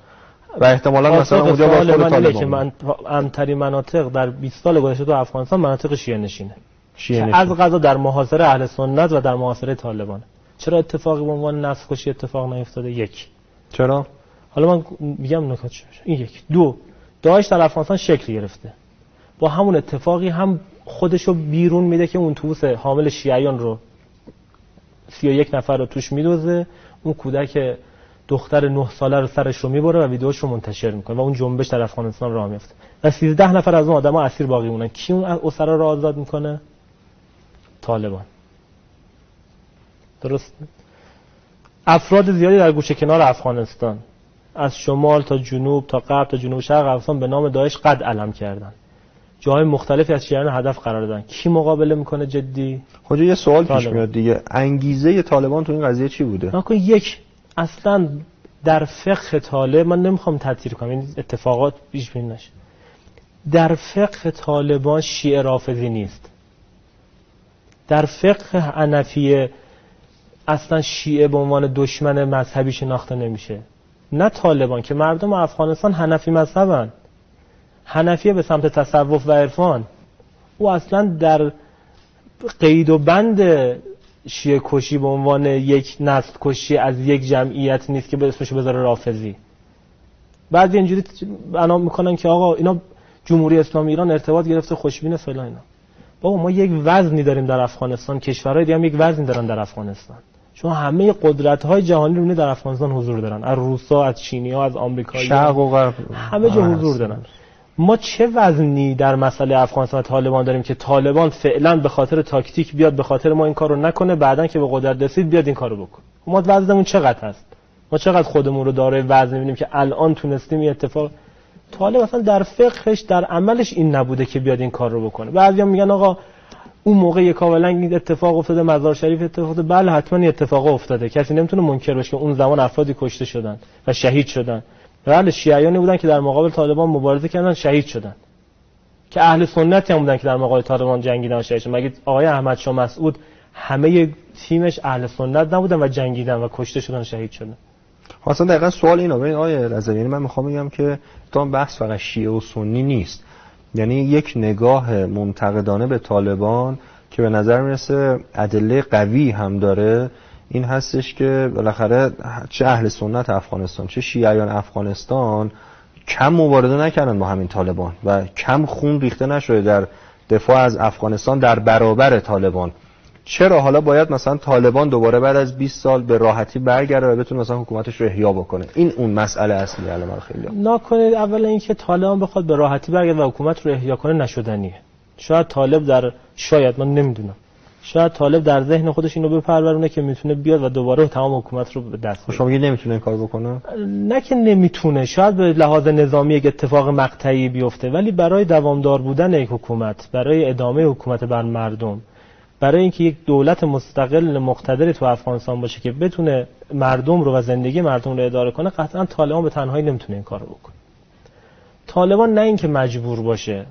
و احتمالا مثلا اونجا با خود طالبان که من امتری مناطق در 20 سال گذشته تو افغانستان مناطق شیعه نشینه شیعه نشینه از غذا در محاصره اهل سنت و در محاصره طالبان. چرا اتفاقی به عنوان نسل کشی اتفاق نیفتاده؟ یک. چرا؟ حالا من میگم نکات این یک. دو. داعش در افغانستان شکل گرفته. با همون اتفاقی هم خودشو بیرون میده که اون توس حامل شیعیان رو سی و یک نفر رو توش میدوزه. اون کودک دختر نه ساله رو سرش رو می‌بره و ویدیوش رو منتشر می‌کنه و اون جنبش در افغانستان راه میفته و 13 نفر از اون آدما اسیر باقی مونن کی اون اسرا رو آزاد می‌کنه؟ طالبان. درست؟ افراد زیادی در گوشه کنار افغانستان. از شمال تا جنوب تا غرب تا جنوب شرق افغانستان به نام داعش قد علم کردن. جای مختلفی از شیعیان هدف قرار دادن. کی مقابله می‌کنه جدی؟ خب یه سوال پیش میاد دیگه. انگیزه طالبان تو این قضیه چی بوده؟ نکن یک اصلا در فقه طالب من نمی‌خوام تطهیر کنم این اتفاقات پیش بین نشه. در فقه طالبان شیعه رافضی نیست. در فقه حنفی اصلا شیعه به عنوان دشمن مذهبی شناخته نمیشه. نه طالبان که مردم افغانستان حنفی مذهبن. حنفیه به سمت تصوف و عرفان. او اصلا در قید و بند شیعه کشی به عنوان یک نسل کشی از یک جمعیت نیست که به اسمش بذاره رافضی. بعضی اینجوری بنا می‌کنن که آقا اینا جمهوری اسلامی ایران ارتباط گرفته خوشبین فلان اینا. بابا ما یک وزنی داریم در افغانستان کشورهای دیگه هم یک وزنی دارن در افغانستان. چون همه قدرت های جهانی رو در افغانستان حضور دارن. از روسا از چینی ها از آمریکایی شرق و غرب. همه جا حضور دارن. ما چه وزنی در مسئله افغانستان طالبان داریم که طالبان فعلا به خاطر تاکتیک بیاد به خاطر ما این کارو نکنه بعدا که به قدرت رسید بیاد این کارو بکنه. ما وزنمون چقدر هست؟ ما چقدر خودمون رو داره وزن می‌بینیم که الان تونستیم این اتفاق؟ طالب اصلا در فقهش در عملش این نبوده که بیاد این کار رو بکنه. بعضیا میگن آقا اون موقع یک این اتفاق افتاده مزار شریف اتفاق افتاده. بله حتما اتفاق افتاده. کسی نمی‌تونه منکر بشه که اون زمان افرادی کشته شدن و شهید شدن. بله شیعیانی بودن که در مقابل طالبان مبارزه کردن شهید شدن. که اهل سنتی هم بودن که در مقابل طالبان جنگیدن شهید شدن. مگه آقای احمد شاه مسعود همه تیمش اهل سنت نبودن و جنگیدن و کشته شدن شهید شدن؟ اصلا دقیقا سوال اینه ببین آیه رضوی. یعنی من می‌خوام بگم که تا بحث فقط شیعه و سنی نیست. یعنی یک نگاه منتقدانه به طالبان که به نظر می‌رسه ادله قوی هم داره این هستش که بالاخره چه اهل سنت افغانستان چه شیعیان افغانستان کم مبارزه نکردن با همین طالبان و کم خون ریخته نشده در دفاع از افغانستان در برابر طالبان. چرا؟ حالا باید مثلا طالبان دوباره بعد از 20 سال به راحتی برگرده و بتونه مثلا حکومتش رو احیا بکنه. این اون مسئله اصلی الان خیلی. نکنید اولا اینکه طالبان بخواد به راحتی برگرده و حکومت رو احیا کنه نشدنیه. شاید طالب در شاید من نمی‌دونم. شاید طالب در ذهن خودش اینو بپرورونه که می‌تونه بیاد و دوباره تمام حکومت رو به دست بیاره. شما میگید نمی‌تونه این کار بکنه؟ نه که نمی‌تونه. شاید به لحاظ نظامی یک اتفاق مقطعی بیفته ولی برای دوامدار بودن یک حکومت برای ادامه حکومت بر مردم برای اینکه یک دولت مستقل مقتدری تو افغانستان باشه که بتونه مردم رو و زندگی مردم رو اداره کنه قطعا طالبان به تنهایی نمی‌تونه این کارو بکنه. طالبان نه اینکه مجبور باشه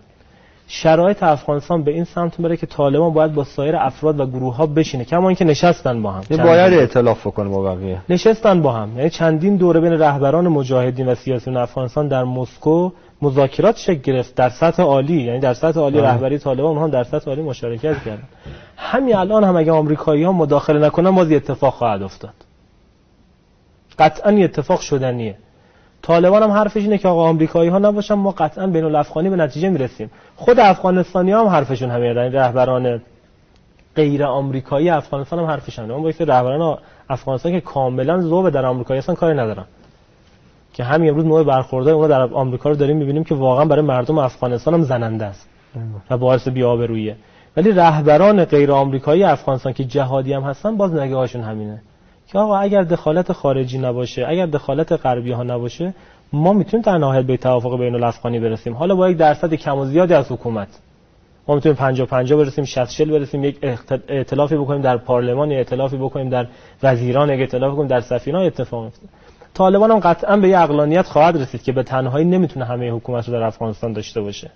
شرایط افغانستان به این سمت بره که طالبان باید با سایر افراد و گروه ها بشینه کما اینکه نشستن با هم. باید ائتلاف کنه با بقیه. نشستن با هم. یعنی چندین دوره بین رهبران مجاهدین و سیاسیون افغانستان در مسکو مذاکرات شکل گرفت در سطح عالی. یعنی در سطح عالی رهبری طالبان اونها در سطح عالی مشارکت کردن. همین الان هم اگه آمریکایی ها مداخله نکنن باز اتفاق خواهد افتاد. قطعا اتفاق شدنیه. طالبان هم حرفش اینه که آقا آمریکایی ها نباشن ما قطعا بین الافغانی به نتیجه می‌رسیم. خود افغانستانی هم حرفشون همه یعنی رهبران غیر آمریکایی افغانستان هم حرفشون همه اون رهبران افغانستان که کاملا ذوب در آمریکایی هستن کاری ندارن. که همین امروز نوع برخوردهای اونا در آمریکا رو داریم می‌بینیم که واقعا برای مردم افغانستان هم زننده است و باعث بی‌آبرویی ولی رهبران غیر آمریکایی افغانستان که جهادی هم هستن باز نگاهشون همینه. که آقا اگر دخالت خارجی نباشه اگر دخالت غربی ها نباشه ما می‌تونیم در نهایت به توافق بین الافغانی برسیم. حالا با یک درصد کم و زیادی از حکومت. ما می‌تونیم 50 50 برسیم 60 40 برسیم یک ائتلافی بکنیم در پارلمان ائتلافی بکنیم در وزیران یک ائتلافی بکنیم در سفیران اتفاق میفته طالبان هم قطعا به یه اقلانیت خواهد رسید که به تنهایی نمی‌تونه همه حکومت رو در افغانستان داشته باشه.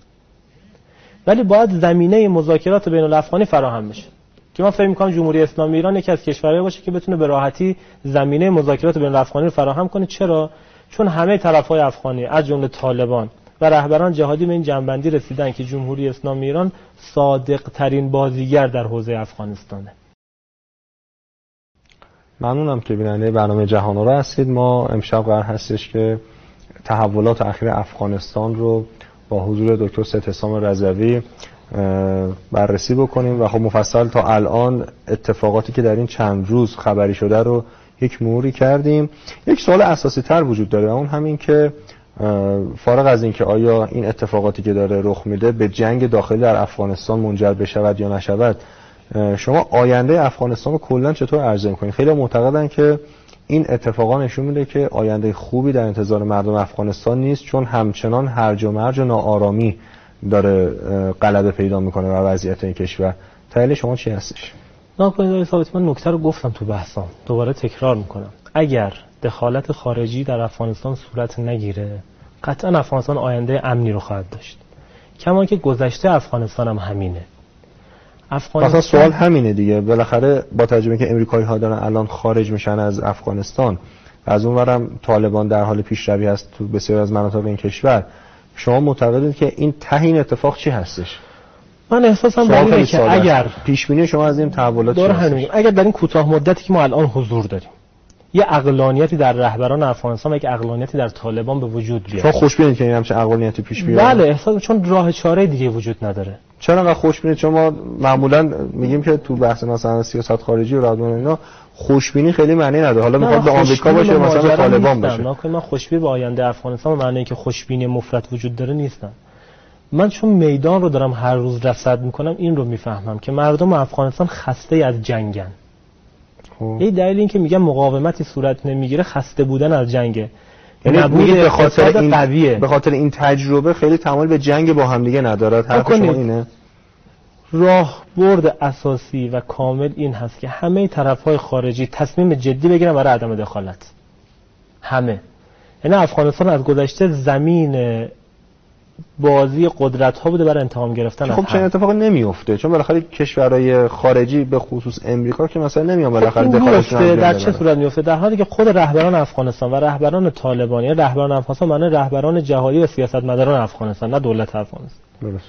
ولی باید زمینه مذاکرات بین الافغانی فراهم بشه. که من فکر می‌کنم جمهوری اسلامی ایران یکی از کشورهایی باشه که بتونه به راحتی زمینه مذاکرات بین الافغانی رو فراهم کنه. چرا؟ چون همه طرف‌های افغانی از جمله طالبان و رهبران جهادی به این جنبندی رسیدن که جمهوری اسلامی ایران صادق ترین بازیگر در حوزه افغانستانه. ممنونم که بیننده برنامه جهان رو هستید. ما امشب قرار هستش که تحولات اخیر افغانستان رو با حضور دکتر ستسام رضوی بررسی بکنیم و خب مفصل تا الان اتفاقاتی که در این چند روز خبری شده رو یک موری کردیم. یک سوال اساسی تر وجود داره اون همین که فارغ از اینکه آیا این اتفاقاتی که داره رخ میده به جنگ داخلی در افغانستان منجر بشود یا نشود شما آینده افغانستان رو کلا چطور ارزیابی می‌کنید؟ خیلی معتقدن که این اتفاقا نشون میده که آینده خوبی در انتظار مردم افغانستان نیست چون همچنان هرج و مرج و ناآرامی داره غلبه پیدا می‌کنه و وضعیت این کشور. تحلیل شما چی هستش؟ ناکنید ثابت من نکته رو گفتم تو بحثام دوباره تکرار می‌کنم. اگر دخالت خارجی در افغانستان صورت نگیره قطعا افغانستان آینده امنی رو خواهد داشت. کما که گذشته افغانستان هم همینه. افغانستان سوال همینه دیگه. بالاخره با تجربه که امریکایی ها دارن الان خارج میشن از افغانستان و از اونورم طالبان در حال پیشروی هست تو بسیار از مناطق این کشور. شما معتقدید که این تهین اتفاق چی هستش؟ من احساسم بر که اگر پیش بینی شما از این تحولات اگر در این کوتاه مدتی که ما الان حضور داریم یه اقلانیتی در رهبران افغانستان و یک اقلانیتی در طالبان به وجود بیاد. شما خوشبینید که این همچه اقلانیتی پیش بیاد بله احساس چون راه چاره دیگه وجود نداره. چرا انقدر خوشبینید شما معمولا میگیم که تو بحث مثلا سیاست خارجی و رادمان اینا خوشبینی خیلی معنی نداره. حالا می‌خواد به آمریکا باشه مثلا طالبان باشه. من خوشبین به آینده افغانستان معنی اینکه خوشبینی مفرط وجود داره نیستم من چون میدان رو دارم هر روز رصد می‌کنم این رو می‌فهمم که مردم افغانستان خسته از جنگن. خب. یه دلیل این که میگم مقاومتی صورت نمی‌گیره خسته بودن از جنگه. یعنی به خاطر این قویه. به خاطر این تجربه خیلی تمایل به جنگ با هم دیگه ندارد حرف شما اینه. راه برد اساسی و کامل این هست که همه طرف های خارجی تصمیم جدی بگیرن برای عدم دخالت. همه. یعنی افغانستان از گذشته زمین بازی قدرت ها بوده برای انتقام گرفتن خب چه اتفاق نمیفته چون بالاخره کشورهای خارجی به خصوص امریکا که مثلا نمیان بالاخره خب در چه صورت میفته در حالی که خود رهبران افغانستان و رهبران طالبانی رهبران افغانستان معنی رهبران جهانی و سیاستمداران افغانستان نه دولت افغانستان. درست.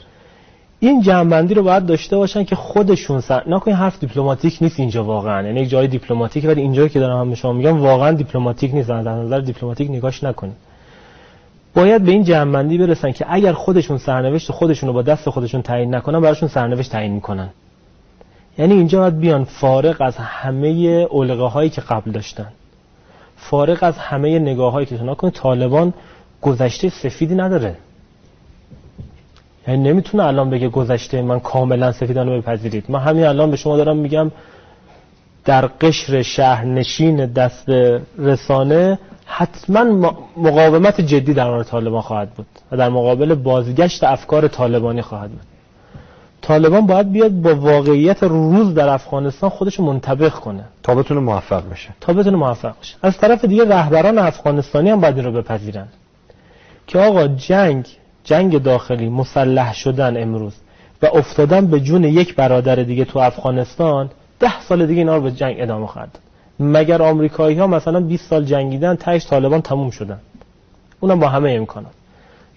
این جمع‌بندی رو باید داشته باشن که خودشون سر نکنین حرف دیپلماتیک نیست اینجا واقعا یعنی جای دیپلماتیک ولی اینجا که دارم هم شما میگم واقعا دیپلماتیک نیست از نظر دیپلماتیک نگاش نکنید باید به این جمع‌بندی برسن که اگر خودشون سرنوشت خودشون رو با دست خودشون تعیین نکنن براشون سرنوشت تعیین می‌کنن. یعنی اینجا باید بیان فارغ از همه اولقه هایی که قبل داشتن. فارغ از همه نگاه هایی که شما طالبان گذشته سفیدی نداره. یعنی نمی‌تونه الان بگه گذشته من کاملا سفیدانه بپذیرید. من همین الان به شما دارم میگم در قشر شهرنشین دست رسانه حتما مقاومت جدی در مورد طالبان خواهد بود و در مقابل بازگشت افکار طالبانی خواهد بود. طالبان باید بیاد با واقعیت روز در افغانستان خودش منطبق کنه. تا بتونه موفق بشه. تا بتونه موفق بشه. از طرف دیگه رهبران افغانستانی هم باید این رو بپذیرن. که آقا جنگ جنگ داخلی مسلح شدن امروز و افتادن به جون یک برادر دیگه تو افغانستان ده سال دیگه اینا رو به جنگ ادامه خواهد مگر آمریکایی ها مثلا 20 سال جنگیدن تاش طالبان تموم شدن. اونم با همه امکانات.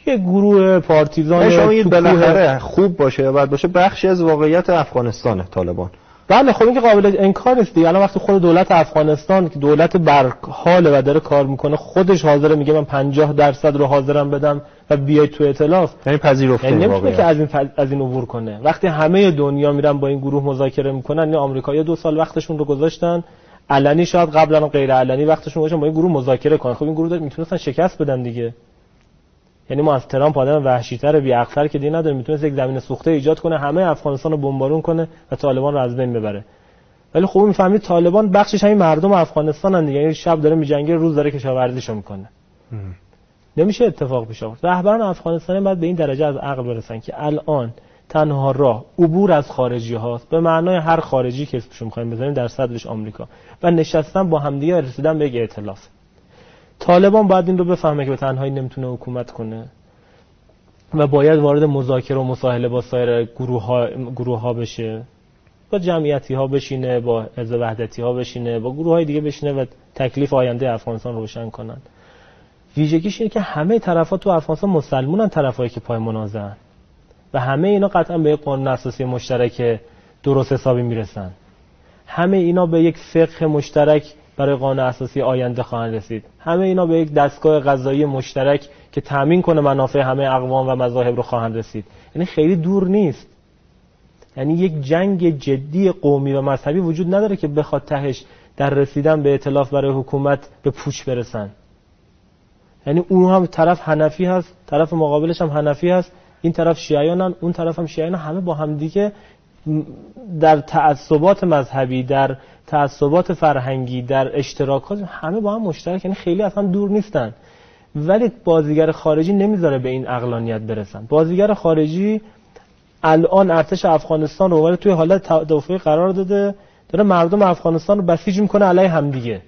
یه گروه پارتیزان شما بالاخره خوب باشه یا بد باشه بخشی از واقعیت افغانستانه طالبان. بله خب این که قابل انکار نیست دیگه. الان وقتی خود دولت افغانستان که دولت بر حال و داره کار می‌کنه خودش حاضره میگه من 50 درصد رو حاضرم بدم و بیای تو ائتلاف یعنی پذیرفته یعنی نمی‌تونه که از این از این عبور کنه. وقتی همه دنیا میرن با این گروه مذاکره می‌کنن این آمریکایی‌ها دو سال وقتشون رو گذاشتن علنی شاید قبلا غیر علنی وقتشون گذاشتن با این گروه مذاکره کنن خب این گروه می‌تونستن شکست بدن دیگه. یعنی ما از ترامپ آدم وحشی‌تر بی عقل‌تر که دی نداریم. می‌تونه یک زمین سوخته ایجاد کنه همه افغانستان رو بمبارون کنه و طالبان رو از بین ببره. ولی خوب می‌فهمید طالبان بخشش همین مردم افغانستان هن دیگه. یعنی شب داره میجنگه روز داره کشاورزیشو می‌کنه. نمیشه اتفاق پیش آورد. رهبران افغانستان باید به این درجه از عقل برسن که الان تنها راه عبور از خارجی هاست. به معنای هر خارجی که اسمشو می‌خوایم بزنیم در صدرش آمریکا. و نشستن با همدیگه رسیدن به یک ائتلاف طالبان باید این رو بفهمه که به تنهایی نمی‌تونه حکومت کنه. و باید وارد مذاکره و مساهله با سایر گروه ها, گروه ها بشه. با جمعیتی ها بشینه با از وحدتی ها بشینه با گروه های دیگه بشینه و تکلیف آینده افغانستان روشن کنن. ویژگیش اینه که همه طرفا تو افغانستان مسلمونن طرفایی که پای منازعن. و همه اینا قطعا به یک قانون اساسی مشترک درست حسابی می‌رسن. همه اینا به یک فقه مشترک برای قانون اساسی آینده خواهند رسید. همه اینا به یک دستگاه قضایی مشترک که تامین کنه منافع همه اقوام و مذاهب رو خواهند رسید. یعنی خیلی دور نیست. یعنی یک جنگ جدی قومی و مذهبی وجود نداره که بخواد تهش در رسیدن به اطلاف برای حکومت به پوچ برسن. یعنی اون هم طرف حنفی هست طرف مقابلش هم حنفی هست. این طرف شیعیانن اون طرف هم شیعیان همه با هم دیگه در تعصبات مذهبی در تعصبات فرهنگی در اشتراکات همه با هم مشترک یعنی خیلی اصلا دور نیستن. ولی بازیگر خارجی نمی‌ذاره به این اقلانیت برسن. بازیگر خارجی الان ارتش افغانستان رو توی حالت تدافعی قرار داده داره مردم افغانستان رو بسیج می‌کنه علیه همدیگه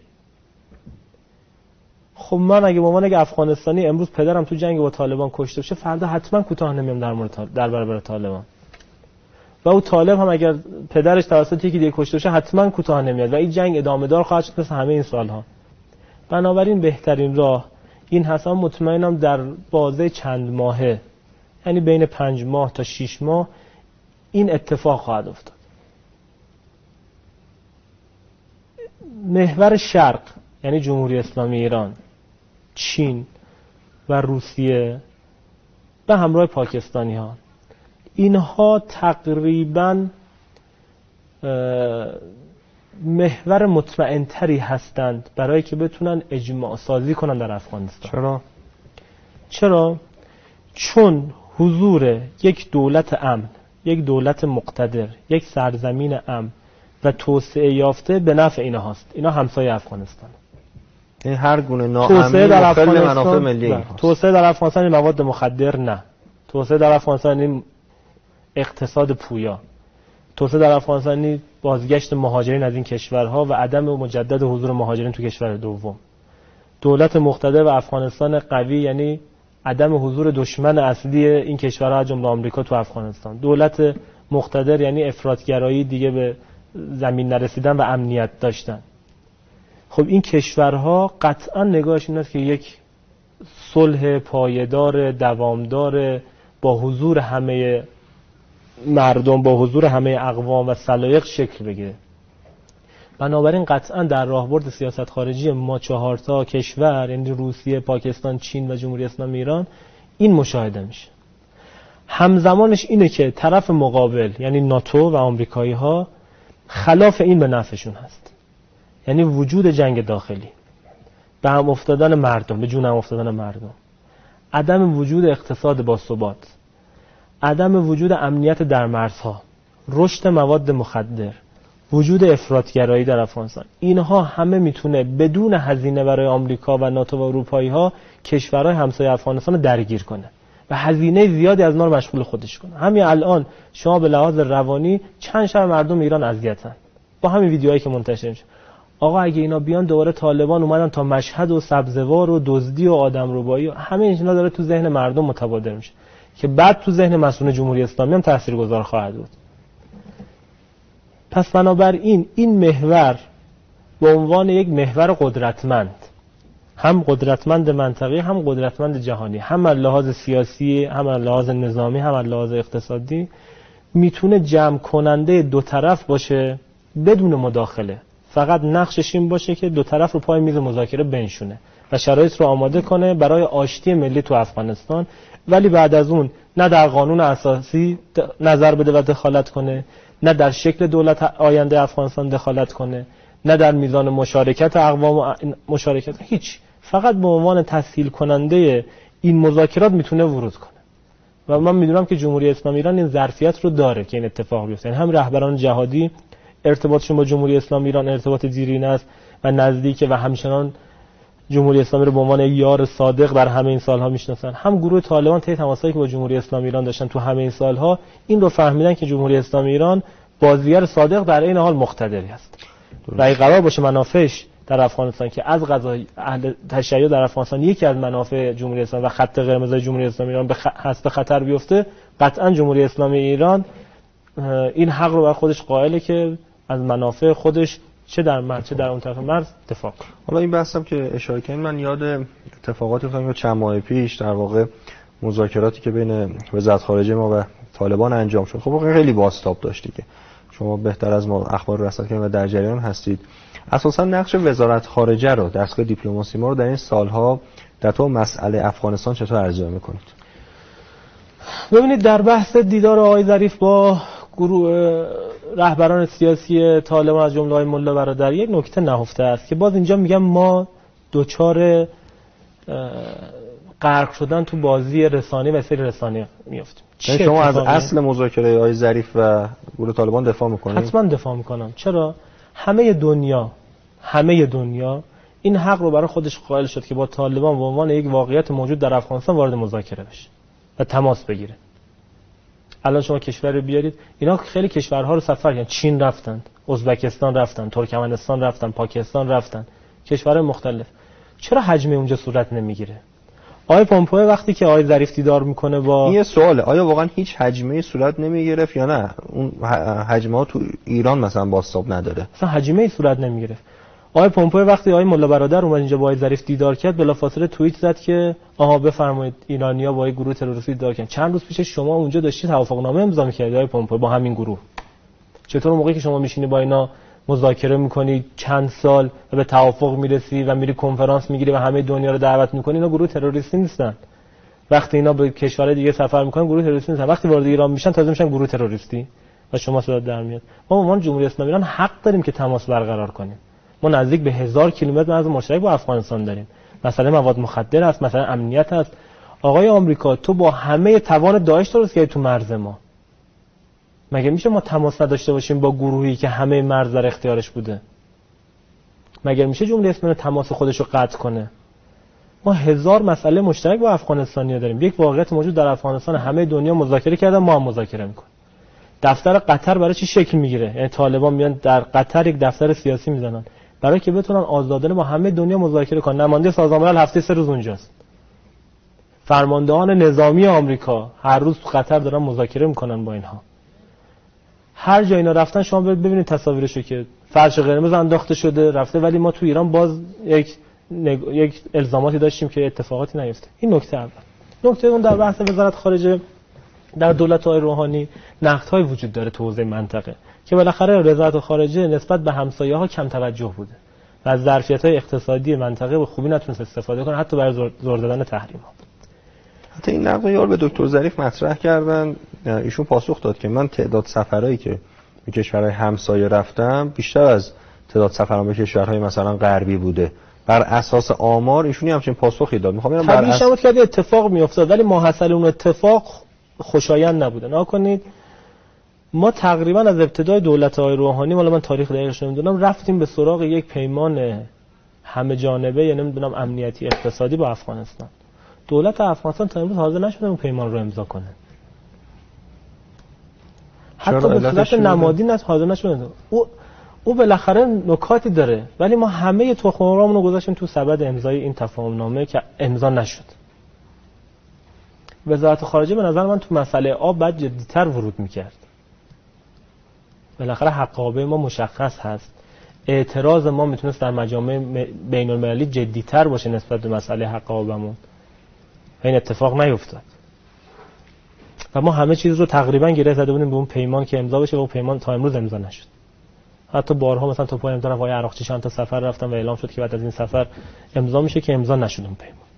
خب من اگه به عنوان اگه افغانستانی امروز پدرم تو جنگ با طالبان کشته بشه فردا حتما کوتاه نمیام در مورد در برابر طالبان. و او طالب هم اگر پدرش توسط یکی دیگه کشته بشه حتما کوتاه نمیاد و این جنگ ادامه دار خواهد شد مثل همه این سالها. بنابراین بهترین راه این هست. مطمئنم در بازه چند ماهه یعنی بین پنج ماه تا شیش ماه این اتفاق خواهد افتاد. محور شرق یعنی جمهوری اسلامی ایران. چین و روسیه به همراه پاکستانی ها اینها تقریبا محور مطمئنتری هستند برای که بتونن اجماع سازی کنن در افغانستان چرا؟ چرا؟ چون حضور یک دولت امن یک دولت مقتدر یک سرزمین امن و توسعه یافته به نفع اینا هست اینا همسایه افغانستان این هر گونه ناامنی در افغانستان ملی بله. توسعه در افغانستان مواد مخدر نه. توسعه در افغانستان اقتصاد پویا. توسعه در افغانستان بازگشت مهاجرین از این کشورها و عدم مجدد حضور مهاجرین تو کشور دوم. دولت مقتدر و افغانستان قوی یعنی عدم حضور دشمن اصلی این کشورها جمله آمریکا تو افغانستان. دولت مقتدر یعنی افراطگرایی دیگه به زمین نرسیدن و امنیت داشتن. خب این کشورها قطعا نگاهش این که یک صلح پایدار دوامدار با حضور همه مردم با حضور همه اقوام و سلایق شکل بگیره. بنابراین قطعا در راهبرد سیاست خارجی ما چهارتا کشور یعنی روسیه، پاکستان، چین و جمهوری اسلامی ایران این مشاهده میشه. همزمانش اینه که طرف مقابل یعنی ناتو و آمریکایی ها خلاف این به نفعشون هست. یعنی وجود جنگ داخلی. به هم افتادن مردم به جون هم افتادن مردم. عدم وجود اقتصاد با ثبات. عدم وجود امنیت در مرزها. رشد مواد مخدر. وجود افراطگرایی در افغانستان. اینها همه می‌تونه بدون هزینه برای آمریکا و ناتو و اروپایی ها کشورهای همسایه افغانستان رو درگیر کنه. و هزینه زیادی از ما مشغول خودش کنه. همین الان شما به لحاظ روانی چند شب مردم ایران اذیتن. با همین ویدیوهایی که منتشر میشه. آقا اگه اینا بیان دوباره طالبان اومدن تا مشهد و سبزوار و دزدی و آدم ربایی و همه اینا داره تو ذهن مردم متبادر میشه که بعد تو ذهن مسئول جمهوری اسلامی هم تاثیرگذار خواهد بود. پس بنابراین این محور به عنوان یک محور قدرتمند هم قدرتمند منطقی هم قدرتمند جهانی هم از لحاظ سیاسی هم از لحاظ نظامی هم از لحاظ اقتصادی می‌تونه جمع کننده دو طرف باشه بدون مداخله. فقط نقشش این باشه که دو طرف رو پای میز مذاکره بنشونه و شرایط رو آماده کنه برای آشتی ملی تو افغانستان. ولی بعد از اون نه در قانون اساسی نظر بده و دخالت کنه نه در شکل دولت آینده افغانستان دخالت کنه نه در میزان مشارکت اقوام و مشارکت هیچ. فقط به عنوان تسهیل کننده این مذاکرات می‌تونه ورود کنه. و من می‌دونم که جمهوری اسلامی ایران این ظرفیت رو داره که این اتفاق بیفته. یعنی هم رهبران جهادی ارتباطشون با جمهوری اسلامی ایران ارتباط دیرینه است و نزدیکه و همچنان جمهوری اسلامی رو به عنوان یار صادق در همه این سالها می‌شناسن. هم گروه طالبان طی تماسایی که با جمهوری اسلامی ایران داشتن تو همه این سالها این رو فهمیدن که جمهوری اسلامی ایران بازیگر صادق در این حال مقتدری است. و ای قرار باشه منافعش در افغانستان که از غذای اهل تشیع در افغانستان یکی از منافع جمهوری اسلامی و خط قرمز جمهوری اسلامی ایران به به خطر بیفته قطعا جمهوری اسلامی ایران این حق رو بر خودش قائله که از منافع خودش چه در مرز چه در اون طرف مرز دفاع حالا این بحثم که اشاره کردین من یاد اتفاقاتی افتادم که چند ماه پیش در واقع مذاکراتی که بین وزارت خارجه ما و طالبان انجام شد. خب خیلی باستاب داشت دیگه. شما بهتر از ما اخبار رسد کردین و در جریان هستید. اساسا نقش وزارت خارجه رو دستگاه دیپلماسی ما رو در این سالها در تو مسئله افغانستان چطور ارزیابی می‌کنید؟ ببینید در بحث دیدار آقای ظریف با گروه رهبران سیاسی طالبان از جمله ملا برادر یک نکته نهفته است که باز اینجا میگم ما دوچار غرق شدن تو بازی رسانه و سری رسانه میافتیم. یعنی شما از اصل مذاکره های ظریف و گروه طالبان دفاع می‌کنید؟ حتما دفاع می‌کنم. چرا؟ همه دنیا همه دنیا این حق رو برای خودش قائل شد که با طالبان به عنوان یک واقعیت موجود در افغانستان وارد مذاکره بشه و تماس بگیره. الان شما کشور رو بیارید. اینا خیلی کشورها رو سفر کردن. چین رفتن ازبکستان رفتن ترکمنستان رفتن پاکستان رفتن کشورهای مختلف. چرا حجم اونجا صورت نمی‌گیره؟ آقای پومپو وقتی که آقای ظریف دیدار می‌کنه با این یه سواله. آیا واقعا هیچ حجمه صورت نمی‌گرفت یا نه؟ اون حجمه ها تو ایران مثلا باستاب نداره. مثلا حجمه صورت نمی‌گرفت. آقای پومپو وقتی آقای ملا برادر اومد اینجا با آقای ظریف دیدار کرد بلافاصله توییت زد که آها بفرمایید ایرانیا با گروه تروریستی دیدار کردن. چند روز پیش شما اونجا داشتی توافق نامه امضا می‌کردید آقای پومپو با همین گروه. چطور موقعی که شما میشینی با اینا مذاکره می‌کنی چند سال و به توافق می‌رسی و میری کنفرانس می‌گیری و همه دنیا رو دعوت می‌کنی اینا گروه تروریستی نیستن. وقتی اینا به کشور دیگه سفر می‌کنن گروه تروریستی نیستن. وقتی وارد ایران میشن تازه میشن گروه تروریستی و شما صدا در میاد. ما به عنوان جمهوری اسلامی ایران حق داریم که تماس برقرار کنیم. ما نزدیک به هزار کیلومتر مرز مشترک با افغانستان داریم. مثلا مواد مخدر است مثلا امنیت است. آقای آمریکا تو با همه توان داعش درست کردی تو مرز ما. مگه میشه ما تماس نداشته باشیم با گروهی که همه مرز در اختیارش بوده؟ مگر میشه جمهوری اسلامی تماس خودش رو قطع کنه؟ ما هزار مسئله مشترک با افغانستانی داریم. یک واقعیت موجود در افغانستان همه دنیا مذاکره کردن ما هم مذاکره می‌کنیم. دفتر قطر برای چی شکل می‌گیره؟ یعنی طالبان میان در قطر یک دفتر سیاسی می‌زنن. برای که بتونن آزادانه با همه دنیا مذاکره کنن. نماینده سازمان ملل هفته سه روز اونجاست. فرماندهان نظامی آمریکا هر روز تو قطر دارن مذاکره می‌کنن با اینها. هر جا اینا رفتن شما ببینید تصاویرشو که فرش قرمز انداخته شده رفته. ولی ما تو ایران باز یک. یک الزاماتی داشتیم که اتفاقاتی نیفته. این نکته اول. نکته اون در بحث وزارت خارجه در دولت های روحانی نقد های وجود داره تو حوزه منطقه. که بالاخره وزارت خارجه نسبت به همسایه ها کم توجه بوده و از ظرفیت های اقتصادی منطقه به خوبی نتونست استفاده کنه حتی برای زور دادن تحریم ها. حتی این نقد یار به دکتر ظریف مطرح کردن. ایشون پاسخ داد که من تعداد سفرهایی که به کشورهای همسایه رفتم بیشتر از تعداد سفرام به کشورهای مثلا غربی بوده. بر اساس آمار ایشونی همچین پاسخی داد. می‌خوام بر اساس بود که اتفاق میافتاد ولی ماحصل اون اتفاق خوشایند نبوده نکنید ما تقریبا از ابتدای دولت های روحانی مالا من تاریخ دقیقش نمی‌دونم رفتیم به سراغ یک پیمان همه جانبه یا نمی‌دونم امنیتی اقتصادی با افغانستان. دولت افغانستان تا امروز حاضر نشده اون پیمان رو امضا کنه. حتی به صورت نمادی نه حاضر نشده. او او بالاخره نکاتی داره ولی ما همه تخمرامون رو گذاشتیم تو سبد امضای این تفاهم نامه که امضا نشد. وزارت خارجه به نظر من تو مسئله آب باید جدیتر ورود می‌کرد. بالاخره حقابه ما مشخص هست. اعتراض ما می‌تونست در مجامع بین المللی جدیتر باشه نسبت به مسئله حق آبمون این اتفاق نیفتاد. و ما همه چیز رو تقریبا گره زده بودیم به اون پیمان که امضا بشه و پیمان تا امروز امضا نشد. حتی بارها مثلا تو پای امضا آقای عراقچی چند تا سفر رفتن و اعلام شد که بعد از این سفر امضا میشه که امضا نشد اون پیمان.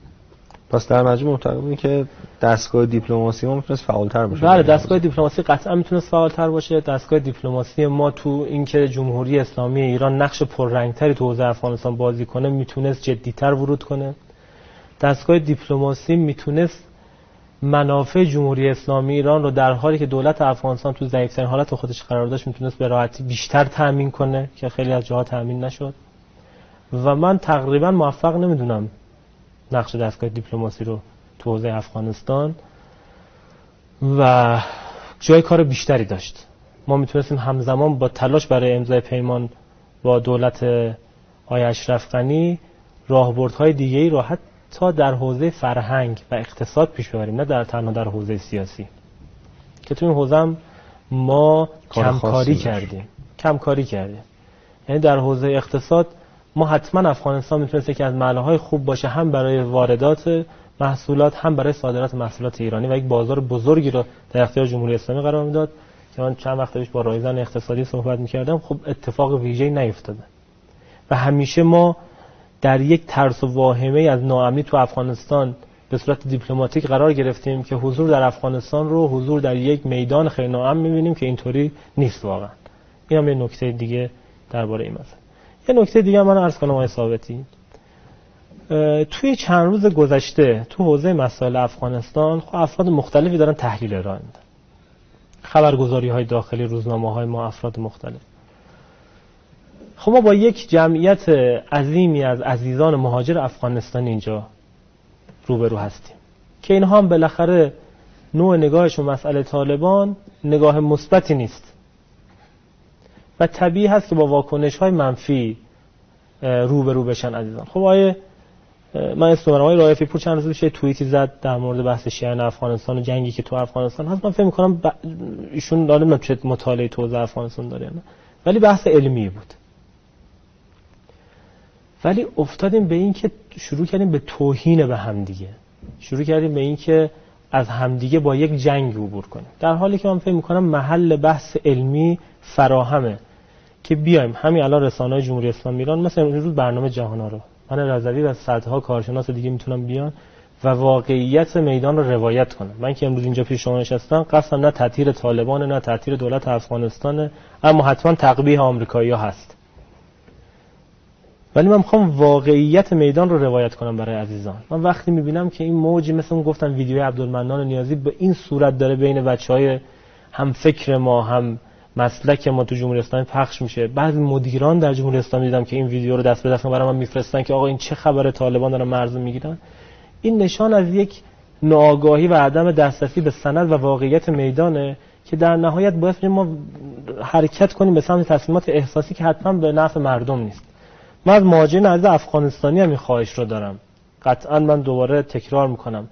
پس در مجموع معتقدیم که دستگاه دیپلماسی ما می‌تونست فعالتر باشه. بله دستگاه دیپلماسی قطعا می‌تونست فعالتر باشه. دستگاه دیپلماسی ما تو اینکه جمهوری اسلامی ایران نقش پررنگتری تو حوزه افغانستان بازی کنه می‌تونست جدیتر ورود کنه. دستگاه دیپلماسی می‌تونست منافع جمهوری اسلامی ایران رو در حالی که دولت افغانستان تو ضعیف‌ترین حالت خودش قرار داشت می‌تونست به راحتی بیشتر تأمین کنه که خیلی از جاها تأمین نشد. و من تقریبا موفق نمی‌دونم نقش دستگاه دیپلماسی رو تو حوزه افغانستان و جای کار بیشتری داشت. ما می‌تونستیم همزمان با تلاش برای امضای پیمان با دولت آی اشرف غنی راهبردهای دیگه ای رو تا در حوزه فرهنگ و اقتصاد پیش ببریم نه در تنها در حوزه سیاسی. که تو این حوزه ما کمکاری کردیم. کمکاری کردیم. یعنی در حوزه اقتصاد ما حتما افغانستان می‌تونست که از های خوب باشه هم برای واردات محصولات هم برای صادرات محصولات ایرانی و یک بازار بزرگی رو در اختیار جمهوری اسلامی قرار می‌داد. که من چند وقت پیش با رایزن اقتصادی صحبت می‌کردم خب اتفاق ویژه‌ای نیفتاده. و همیشه ما در یک ترس و واهمه از ناامنی تو افغانستان به صورت دیپلماتیک قرار گرفتیم که حضور در افغانستان رو حضور در یک میدان خیلی ناامن می‌بینیم که اینطوری نیست واقعا. این هم یه نکته دیگه درباره این مثلا یه نکته دیگه من عرض کنم آقای ثابتی. توی چند روز گذشته تو حوزه مسائل افغانستان خب افراد مختلفی دارن تحلیل ارائه میدن. خبرگزاری های داخلی روزنامه های ما افراد مختلف. خب ما با یک جمعیت عظیمی از عزیزان مهاجر افغانستان اینجا روبرو هستیم. که اینها هم بالاخره نوع نگاهشون مسئله طالبان نگاه مثبتی نیست. و طبیعی هست که با واکنش های منفی روبرو بشن عزیزان. خب آیه من استوارم های رایفی پور چند روز پیش توییتی زد در مورد بحث شیعیان افغانستان و جنگی که تو افغانستان هست. من فکر می‌کنم ب... ایشون داره چه مطالعه تو افغانستان داره نه. ولی بحث علمی بود. ولی افتادیم به این که شروع کردیم به توهین به همدیگه. شروع کردیم به این که از همدیگه با یک جنگ عبور کنیم. در حالی که من فکر می‌کنم محل بحث علمی فراهمه. که بیایم همین الان رسانه جمهوری اسلامی ایران مثلا امروز برنامه جهانا رو. من رضوی و صدها کارشناس دیگه می‌تونم بیان و واقعیت میدان رو روایت کنم من که امروز اینجا پیش شما نشستم قصدم نه تطهیر طالبان نه تطهیر دولت افغانستان اما حتما تقبیه آمریکایی هست. ولی من می‌خوام واقعیت میدان رو روایت کنم برای عزیزان. من وقتی می‌بینم که این موجی مثل اون گفتم ویدیو عبدالمنان نیازی به این صورت داره بین بچه های هم فکر ما هم مسلک ما تو جمهوری اسلامی پخش میشه. بعضی مدیران در جمهوری اسلامی دیدم که این ویدیو رو دست به دست برای من میفرستن که آقا این چه خبر طالبان دارن مرز می‌گیرن. این نشان از یک ناآگاهی و عدم دسترسی به سند و واقعیت میدانه که در نهایت باعث ما حرکت کنیم به سمت تصمیمات احساسی که حتما به نفع مردم نیست. من از مهاجرین عزیز افغانستانی هم خواهش رو دارم. قطعا من دوباره تکرار می‌کنم.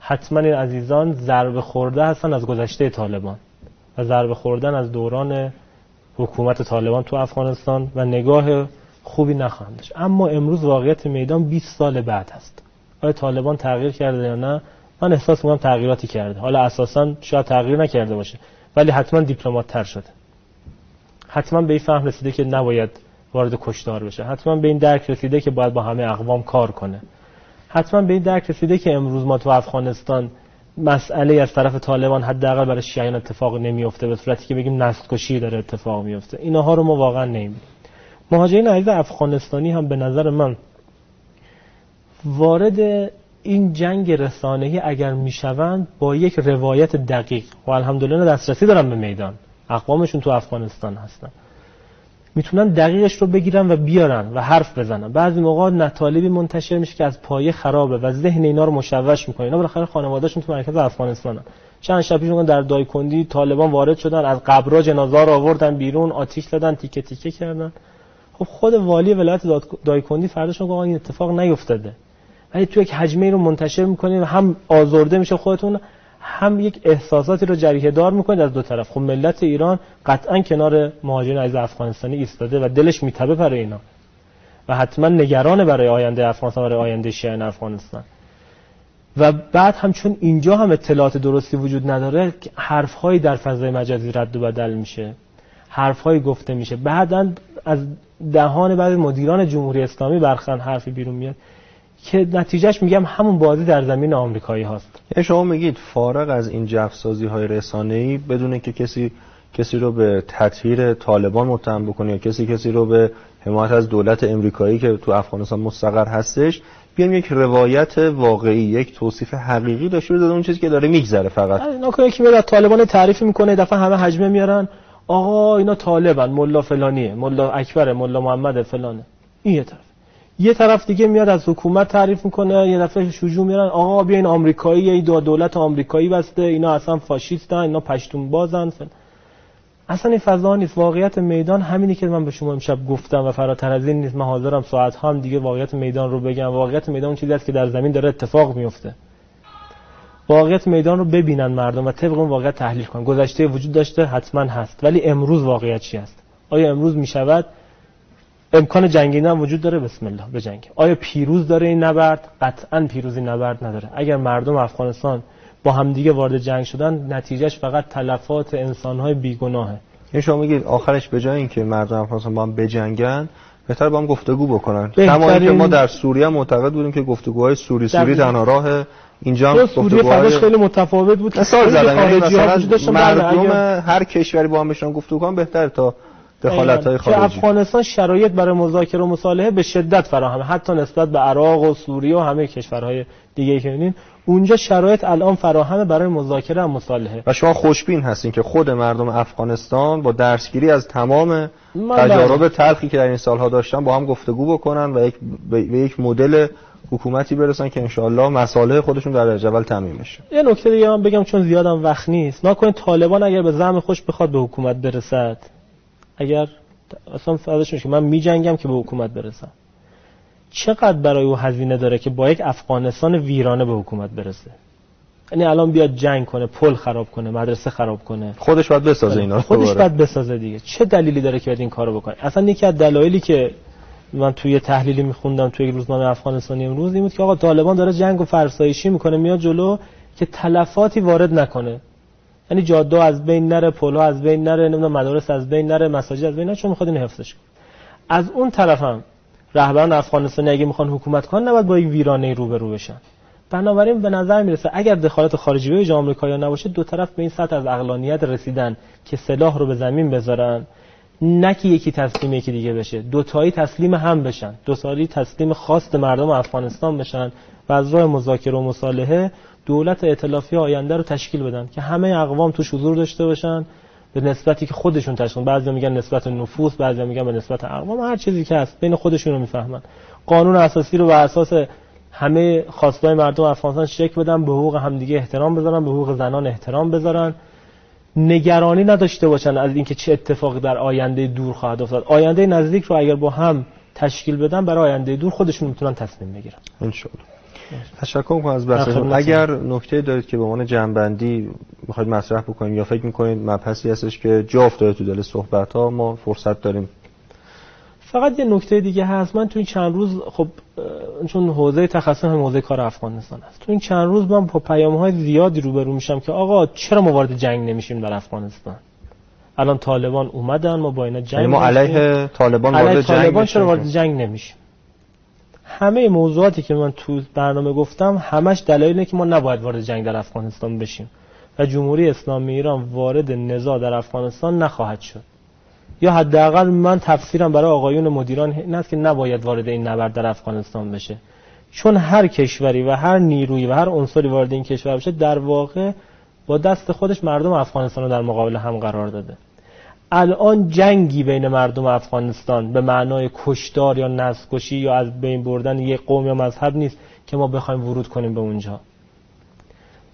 حتما این عزیزان ضربه خورده هستن از گذشته طالبان. و ضربه خوردن از دوران حکومت طالبان تو افغانستان و نگاه خوبی نخواهند داشت. اما امروز واقعیت میدان 20 سال بعد هست آیا طالبان تغییر کرده یا نه؟ من احساس می‌کنم تغییراتی کرده. حالا اساسا شاید تغییر نکرده باشه ولی حتما دیپلمات تر شده. حتما به این فهم رسیده که نباید وارد کشتار بشه. حتما به این درک رسیده که باید با همه اقوام کار کنه. حتما به این درک رسیده که امروز ما تو افغانستان مسئله از طرف طالبان حداقل برای شیعیان اتفاق نمیفته به صورتی که بگیم نسل کشی داره اتفاق میفته اینها رو ما واقعا نمی‌بینیم مهاجرین عزیز افغانستانی هم به نظر من وارد این جنگ رسانه‌ای اگر می‌شوند با یک روایت دقیق. و الحمدلله دسترسی دارن به میدان. اقوامشون تو افغانستان هستن. می‌تونن دقیقش رو بگیرن و بیارن و حرف بزنن. بعضی موقع نطالبی منتشر میشه که از پایه خرابه و ذهن اینا رو مشوش می‌کنه. اینا بالاخره خانواده‌شون تو مرکز افغانستانن. چند شب پیش در دایکندی طالبان وارد شدن از قبرا جنازه رو آوردن بیرون آتیش زدن تیکه تیکه کردن. خب خود والی ولایت دایکندی فرداش گفت این اتفاق نیفتاده. ولی تو یک حجمه رو منتشر می‌کنید هم آزرده میشه خودتون هم یک احساساتی رو جریه دار می‌کنید از دو طرف. خب ملت ایران قطعا کنار مهاجرین عزیز افغانستانی ایستاده و دلش میتبه برای اینا. و حتما نگران برای آینده افغانستان برای آینده شیعان افغانستان. و بعد هم چون اینجا هم اطلاعات درستی وجود نداره حرفهایی در فضای مجازی رد و بدل میشه. حرفهایی گفته میشه. بعدا از دهان بعضی مدیران جمهوری اسلامی برخن حرفی بیرون میاد که نتیجهش میگم همون بازی در زمین آمریکایی هست یعنی شما میگید فارغ از این جفسازی های رسانه ای بدون که کسی کسی رو به تطهیر طالبان متهم بکنه یا کسی کسی رو به حمایت از دولت امریکایی که تو افغانستان مستقر هستش بیام یک روایت واقعی یک توصیف حقیقی داشته باشه اون چیزی که داره میگذره فقط. اینا که میاد طالبان تعریف می‌کنه دفعه همه حجمه میارن. آقا اینا طالبن ملا فلانیه ملا اکبر ملا محمد فلانه. این یه طرف. یه طرف دیگه میاد از حکومت تعریف می‌کنه یه دفعه شجوع میارن آقا بیاین آمریکایی ای دو دولت آمریکایی بسته اینا اصلا فاشیستن اینا پشتون بازن اصلا این فضا نیست. واقعیت میدان همینی که من به شما امشب گفتم و فراتر از این نیست. من حاضرم ساعت هم دیگه واقعیت میدان رو بگم. واقعیت میدان اون چیزی است که در زمین داره اتفاق میفته واقعیت میدان رو ببینن مردم و طبق اون واقعیت تحلیل کنن. گذشته وجود داشته حتما هست. ولی امروز واقعیت چی است؟ آیا امروز می‌شود؟ امکان جنگیدن وجود داره. بسم الله به جنگ. آیا پیروز داره این نبرد؟ قطعا پیروزی نبرد نداره. اگر مردم افغانستان با همدیگه وارد جنگ شدن نتیجهش فقط تلفات انسانهای بیگناهه. یعنی شما میگید آخرش به جای اینکه مردم افغانستان با هم بجنگن بهتر با هم گفتگو بکنن. کما اینکه ما در سوریه معتقد بودیم که گفتگوهای سوری سوری تنها راه اینجا هم گفتگوهای خیلی متفاوت بود زدم. یعنی مردم هر کشوری با هم بشن گفتگو کنن بهتر تا دخالت های خارجی. افغانستان شرایط برای مذاکره و مصالحه به شدت فراهمه حتی نسبت به عراق و سوریه و همه کشورهای دیگه که ببینین اونجا شرایط الان فراهمه برای مذاکره و مصالحه. و شما خوشبین هستین که خود مردم افغانستان با درسگیری از تمام تجارب تلخی که در این سالها داشتن با هم گفتگو بکنن و یک به یک مدل حکومتی برسن که انشالله مسائل خودشون در جبل تعمین بشه. یه نکته دیگه هم بگم چون زیادم وقت نیست. نکنید طالبان اگر به زعم خوش بخواد به حکومت برسد. اگر اصلا ازش که من میجنگم که به حکومت برسم. چقدر برای او هزینه داره که با یک افغانستان ویرانه به حکومت برسه؟ یعنی الان بیاد جنگ کنه پل خراب کنه مدرسه خراب کنه. خودش باید بسازه اینا خودش باید بسازه دیگه. چه دلیلی داره که باید این کارو بکنه؟ اصلا یکی از دلایلی که من توی تحلیلی میخوندم توی روزنامه افغانستانی امروز این بود که آقا طالبان داره جنگ و فرسایشی می‌کنه میاد جلو که تلفاتی وارد نکنه. یعنی جاده از بین نره پلو از بین نره نمی‌دونم مدارس از بین نره مساجد از بین نره چون می‌خواد اینو حفظش کنه. از اون طرف هم رهبران افغانستان اگه می‌خوان حکومت کنن نباید با این ویرانه رو به رو بشن. بنابراین به نظر می‌رسه اگر دخالت خارجی به جامعه آمریکایی نباشه دو طرف به این سطح از اقلانیت رسیدن که سلاح رو به زمین بذارن نکی یکی تسلیم یکی دیگه بشه. دو تایی تسلیم هم بشن. دو سالی تسلیم خواست مردم افغانستان بشن. و راه مذاکره و مصالحه دولت ائتلافی آینده رو تشکیل بدن که همه اقوام توش حضور داشته باشن به نسبتی که خودشون تشکیل بعضی میگن نسبت نفوس بعضی میگن به نسبت اقوام. هر چیزی که هست بین خودشون رو می‌فهمن. قانون اساسی رو بر اساس همه خواستای مردم افغانستان شکل بدن به حقوق همدیگه احترام بذارن به حقوق زنان احترام بذارن. نگرانی نداشته باشن از اینکه چه اتفاقی در آینده دور خواهد افتاد. آینده نزدیک رو اگر با هم تشکیل بدن برای آینده دور خودشون می‌تونن تصمیم بگیرن. ان تشکر می‌کنم از بحثتون. اگر نکته دارید که به عنوان جنبندی می‌خواید مطرح بکنید یا فکر می‌کنید مبحثی هستش که جا افتاده تو دل صحبت ها ما فرصت داریم. فقط یه نکته دیگه هست. من تو این چند روز خب چون حوزه تخصص هم حوزه کار افغانستان است. تو این چند روز من با پیام های زیادی روبرو میشم که آقا چرا ما وارد جنگ نمیشیم در افغانستان؟ الان طالبان اومدن ما با اینا جنگ یعنی ما علیه طالبان وارد جنگ طالبان چرا وارد جنگ نمیشیم؟ همه موضوعاتی که من تو برنامه گفتم همش دلایل اینه که ما نباید وارد جنگ در افغانستان بشیم و جمهوری اسلامی ایران وارد نزاع در افغانستان نخواهد شد. یا حداقل من تفسیرم برای آقایون مدیران این است که نباید وارد این نبرد در افغانستان بشه. چون هر کشوری و هر نیروی و هر عنصری وارد این کشور بشه در واقع با دست خودش مردم افغانستان رو در مقابل هم قرار داده. الان جنگی بین مردم افغانستان به معنای کشتار یا نسل یا از بین بردن یک قوم یا مذهب نیست که ما بخوایم ورود کنیم به اونجا.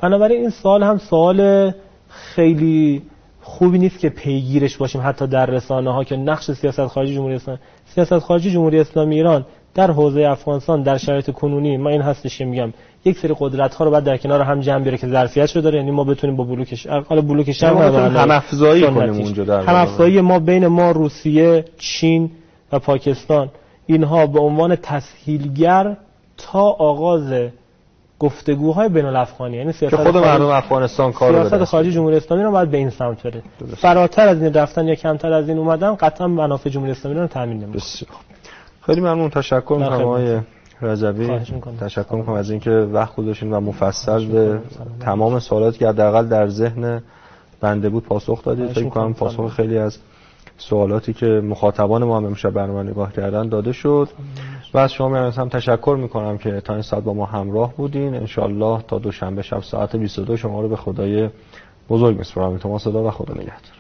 بنابراین این سال هم سوال خیلی خوبی نیست که پیگیرش باشیم حتی در رسانه ها که نقش سیاست خارجی جمهوری اسلامی سیاست خارجی جمهوری اسلامی ایران در حوزه افغانستان در شرایط کنونی ما این هستش که میگم یک سری قدرت ها رو بعد در کنار هم جمع بیاره که ظرفیت رو داره. یعنی ما بتونیم با بلوک حالا بلوک شرق هم افزایی کنیم اونجا در هم افزایی ما بین ما روسیه چین و پاکستان. اینها به عنوان تسهیلگر تا آغاز گفتگوهای بین الافغانی یعنی سیاست خود مردم افغانستان کار سیاست خارجی جمهوری اسلامی رو باید به این سمت بره. فراتر از این رفتن یا کمتر از این اومدن قطعا منافع جمهوری اسلامی رو تامین نمی‌کنه خیلی ممنون. تشکر می‌کنم آقای رضوی. تشکر می‌کنم از اینکه وقت گذاشتین و مفصل به تمام سوالاتی که حداقل در ذهن بنده بود پاسخ دادید. فکر کنم پاسخ خیلی از سوالاتی که مخاطبان ما هم امشب برنامه نگاه کردن داده شد. و از شما هم تشکر می‌کنم که تا این ساعت با ما همراه بودین. انشالله تا دوشنبه شب ساعت 22 شما رو به خدای بزرگ میسپارم. تو صدا و خدا نگهدار.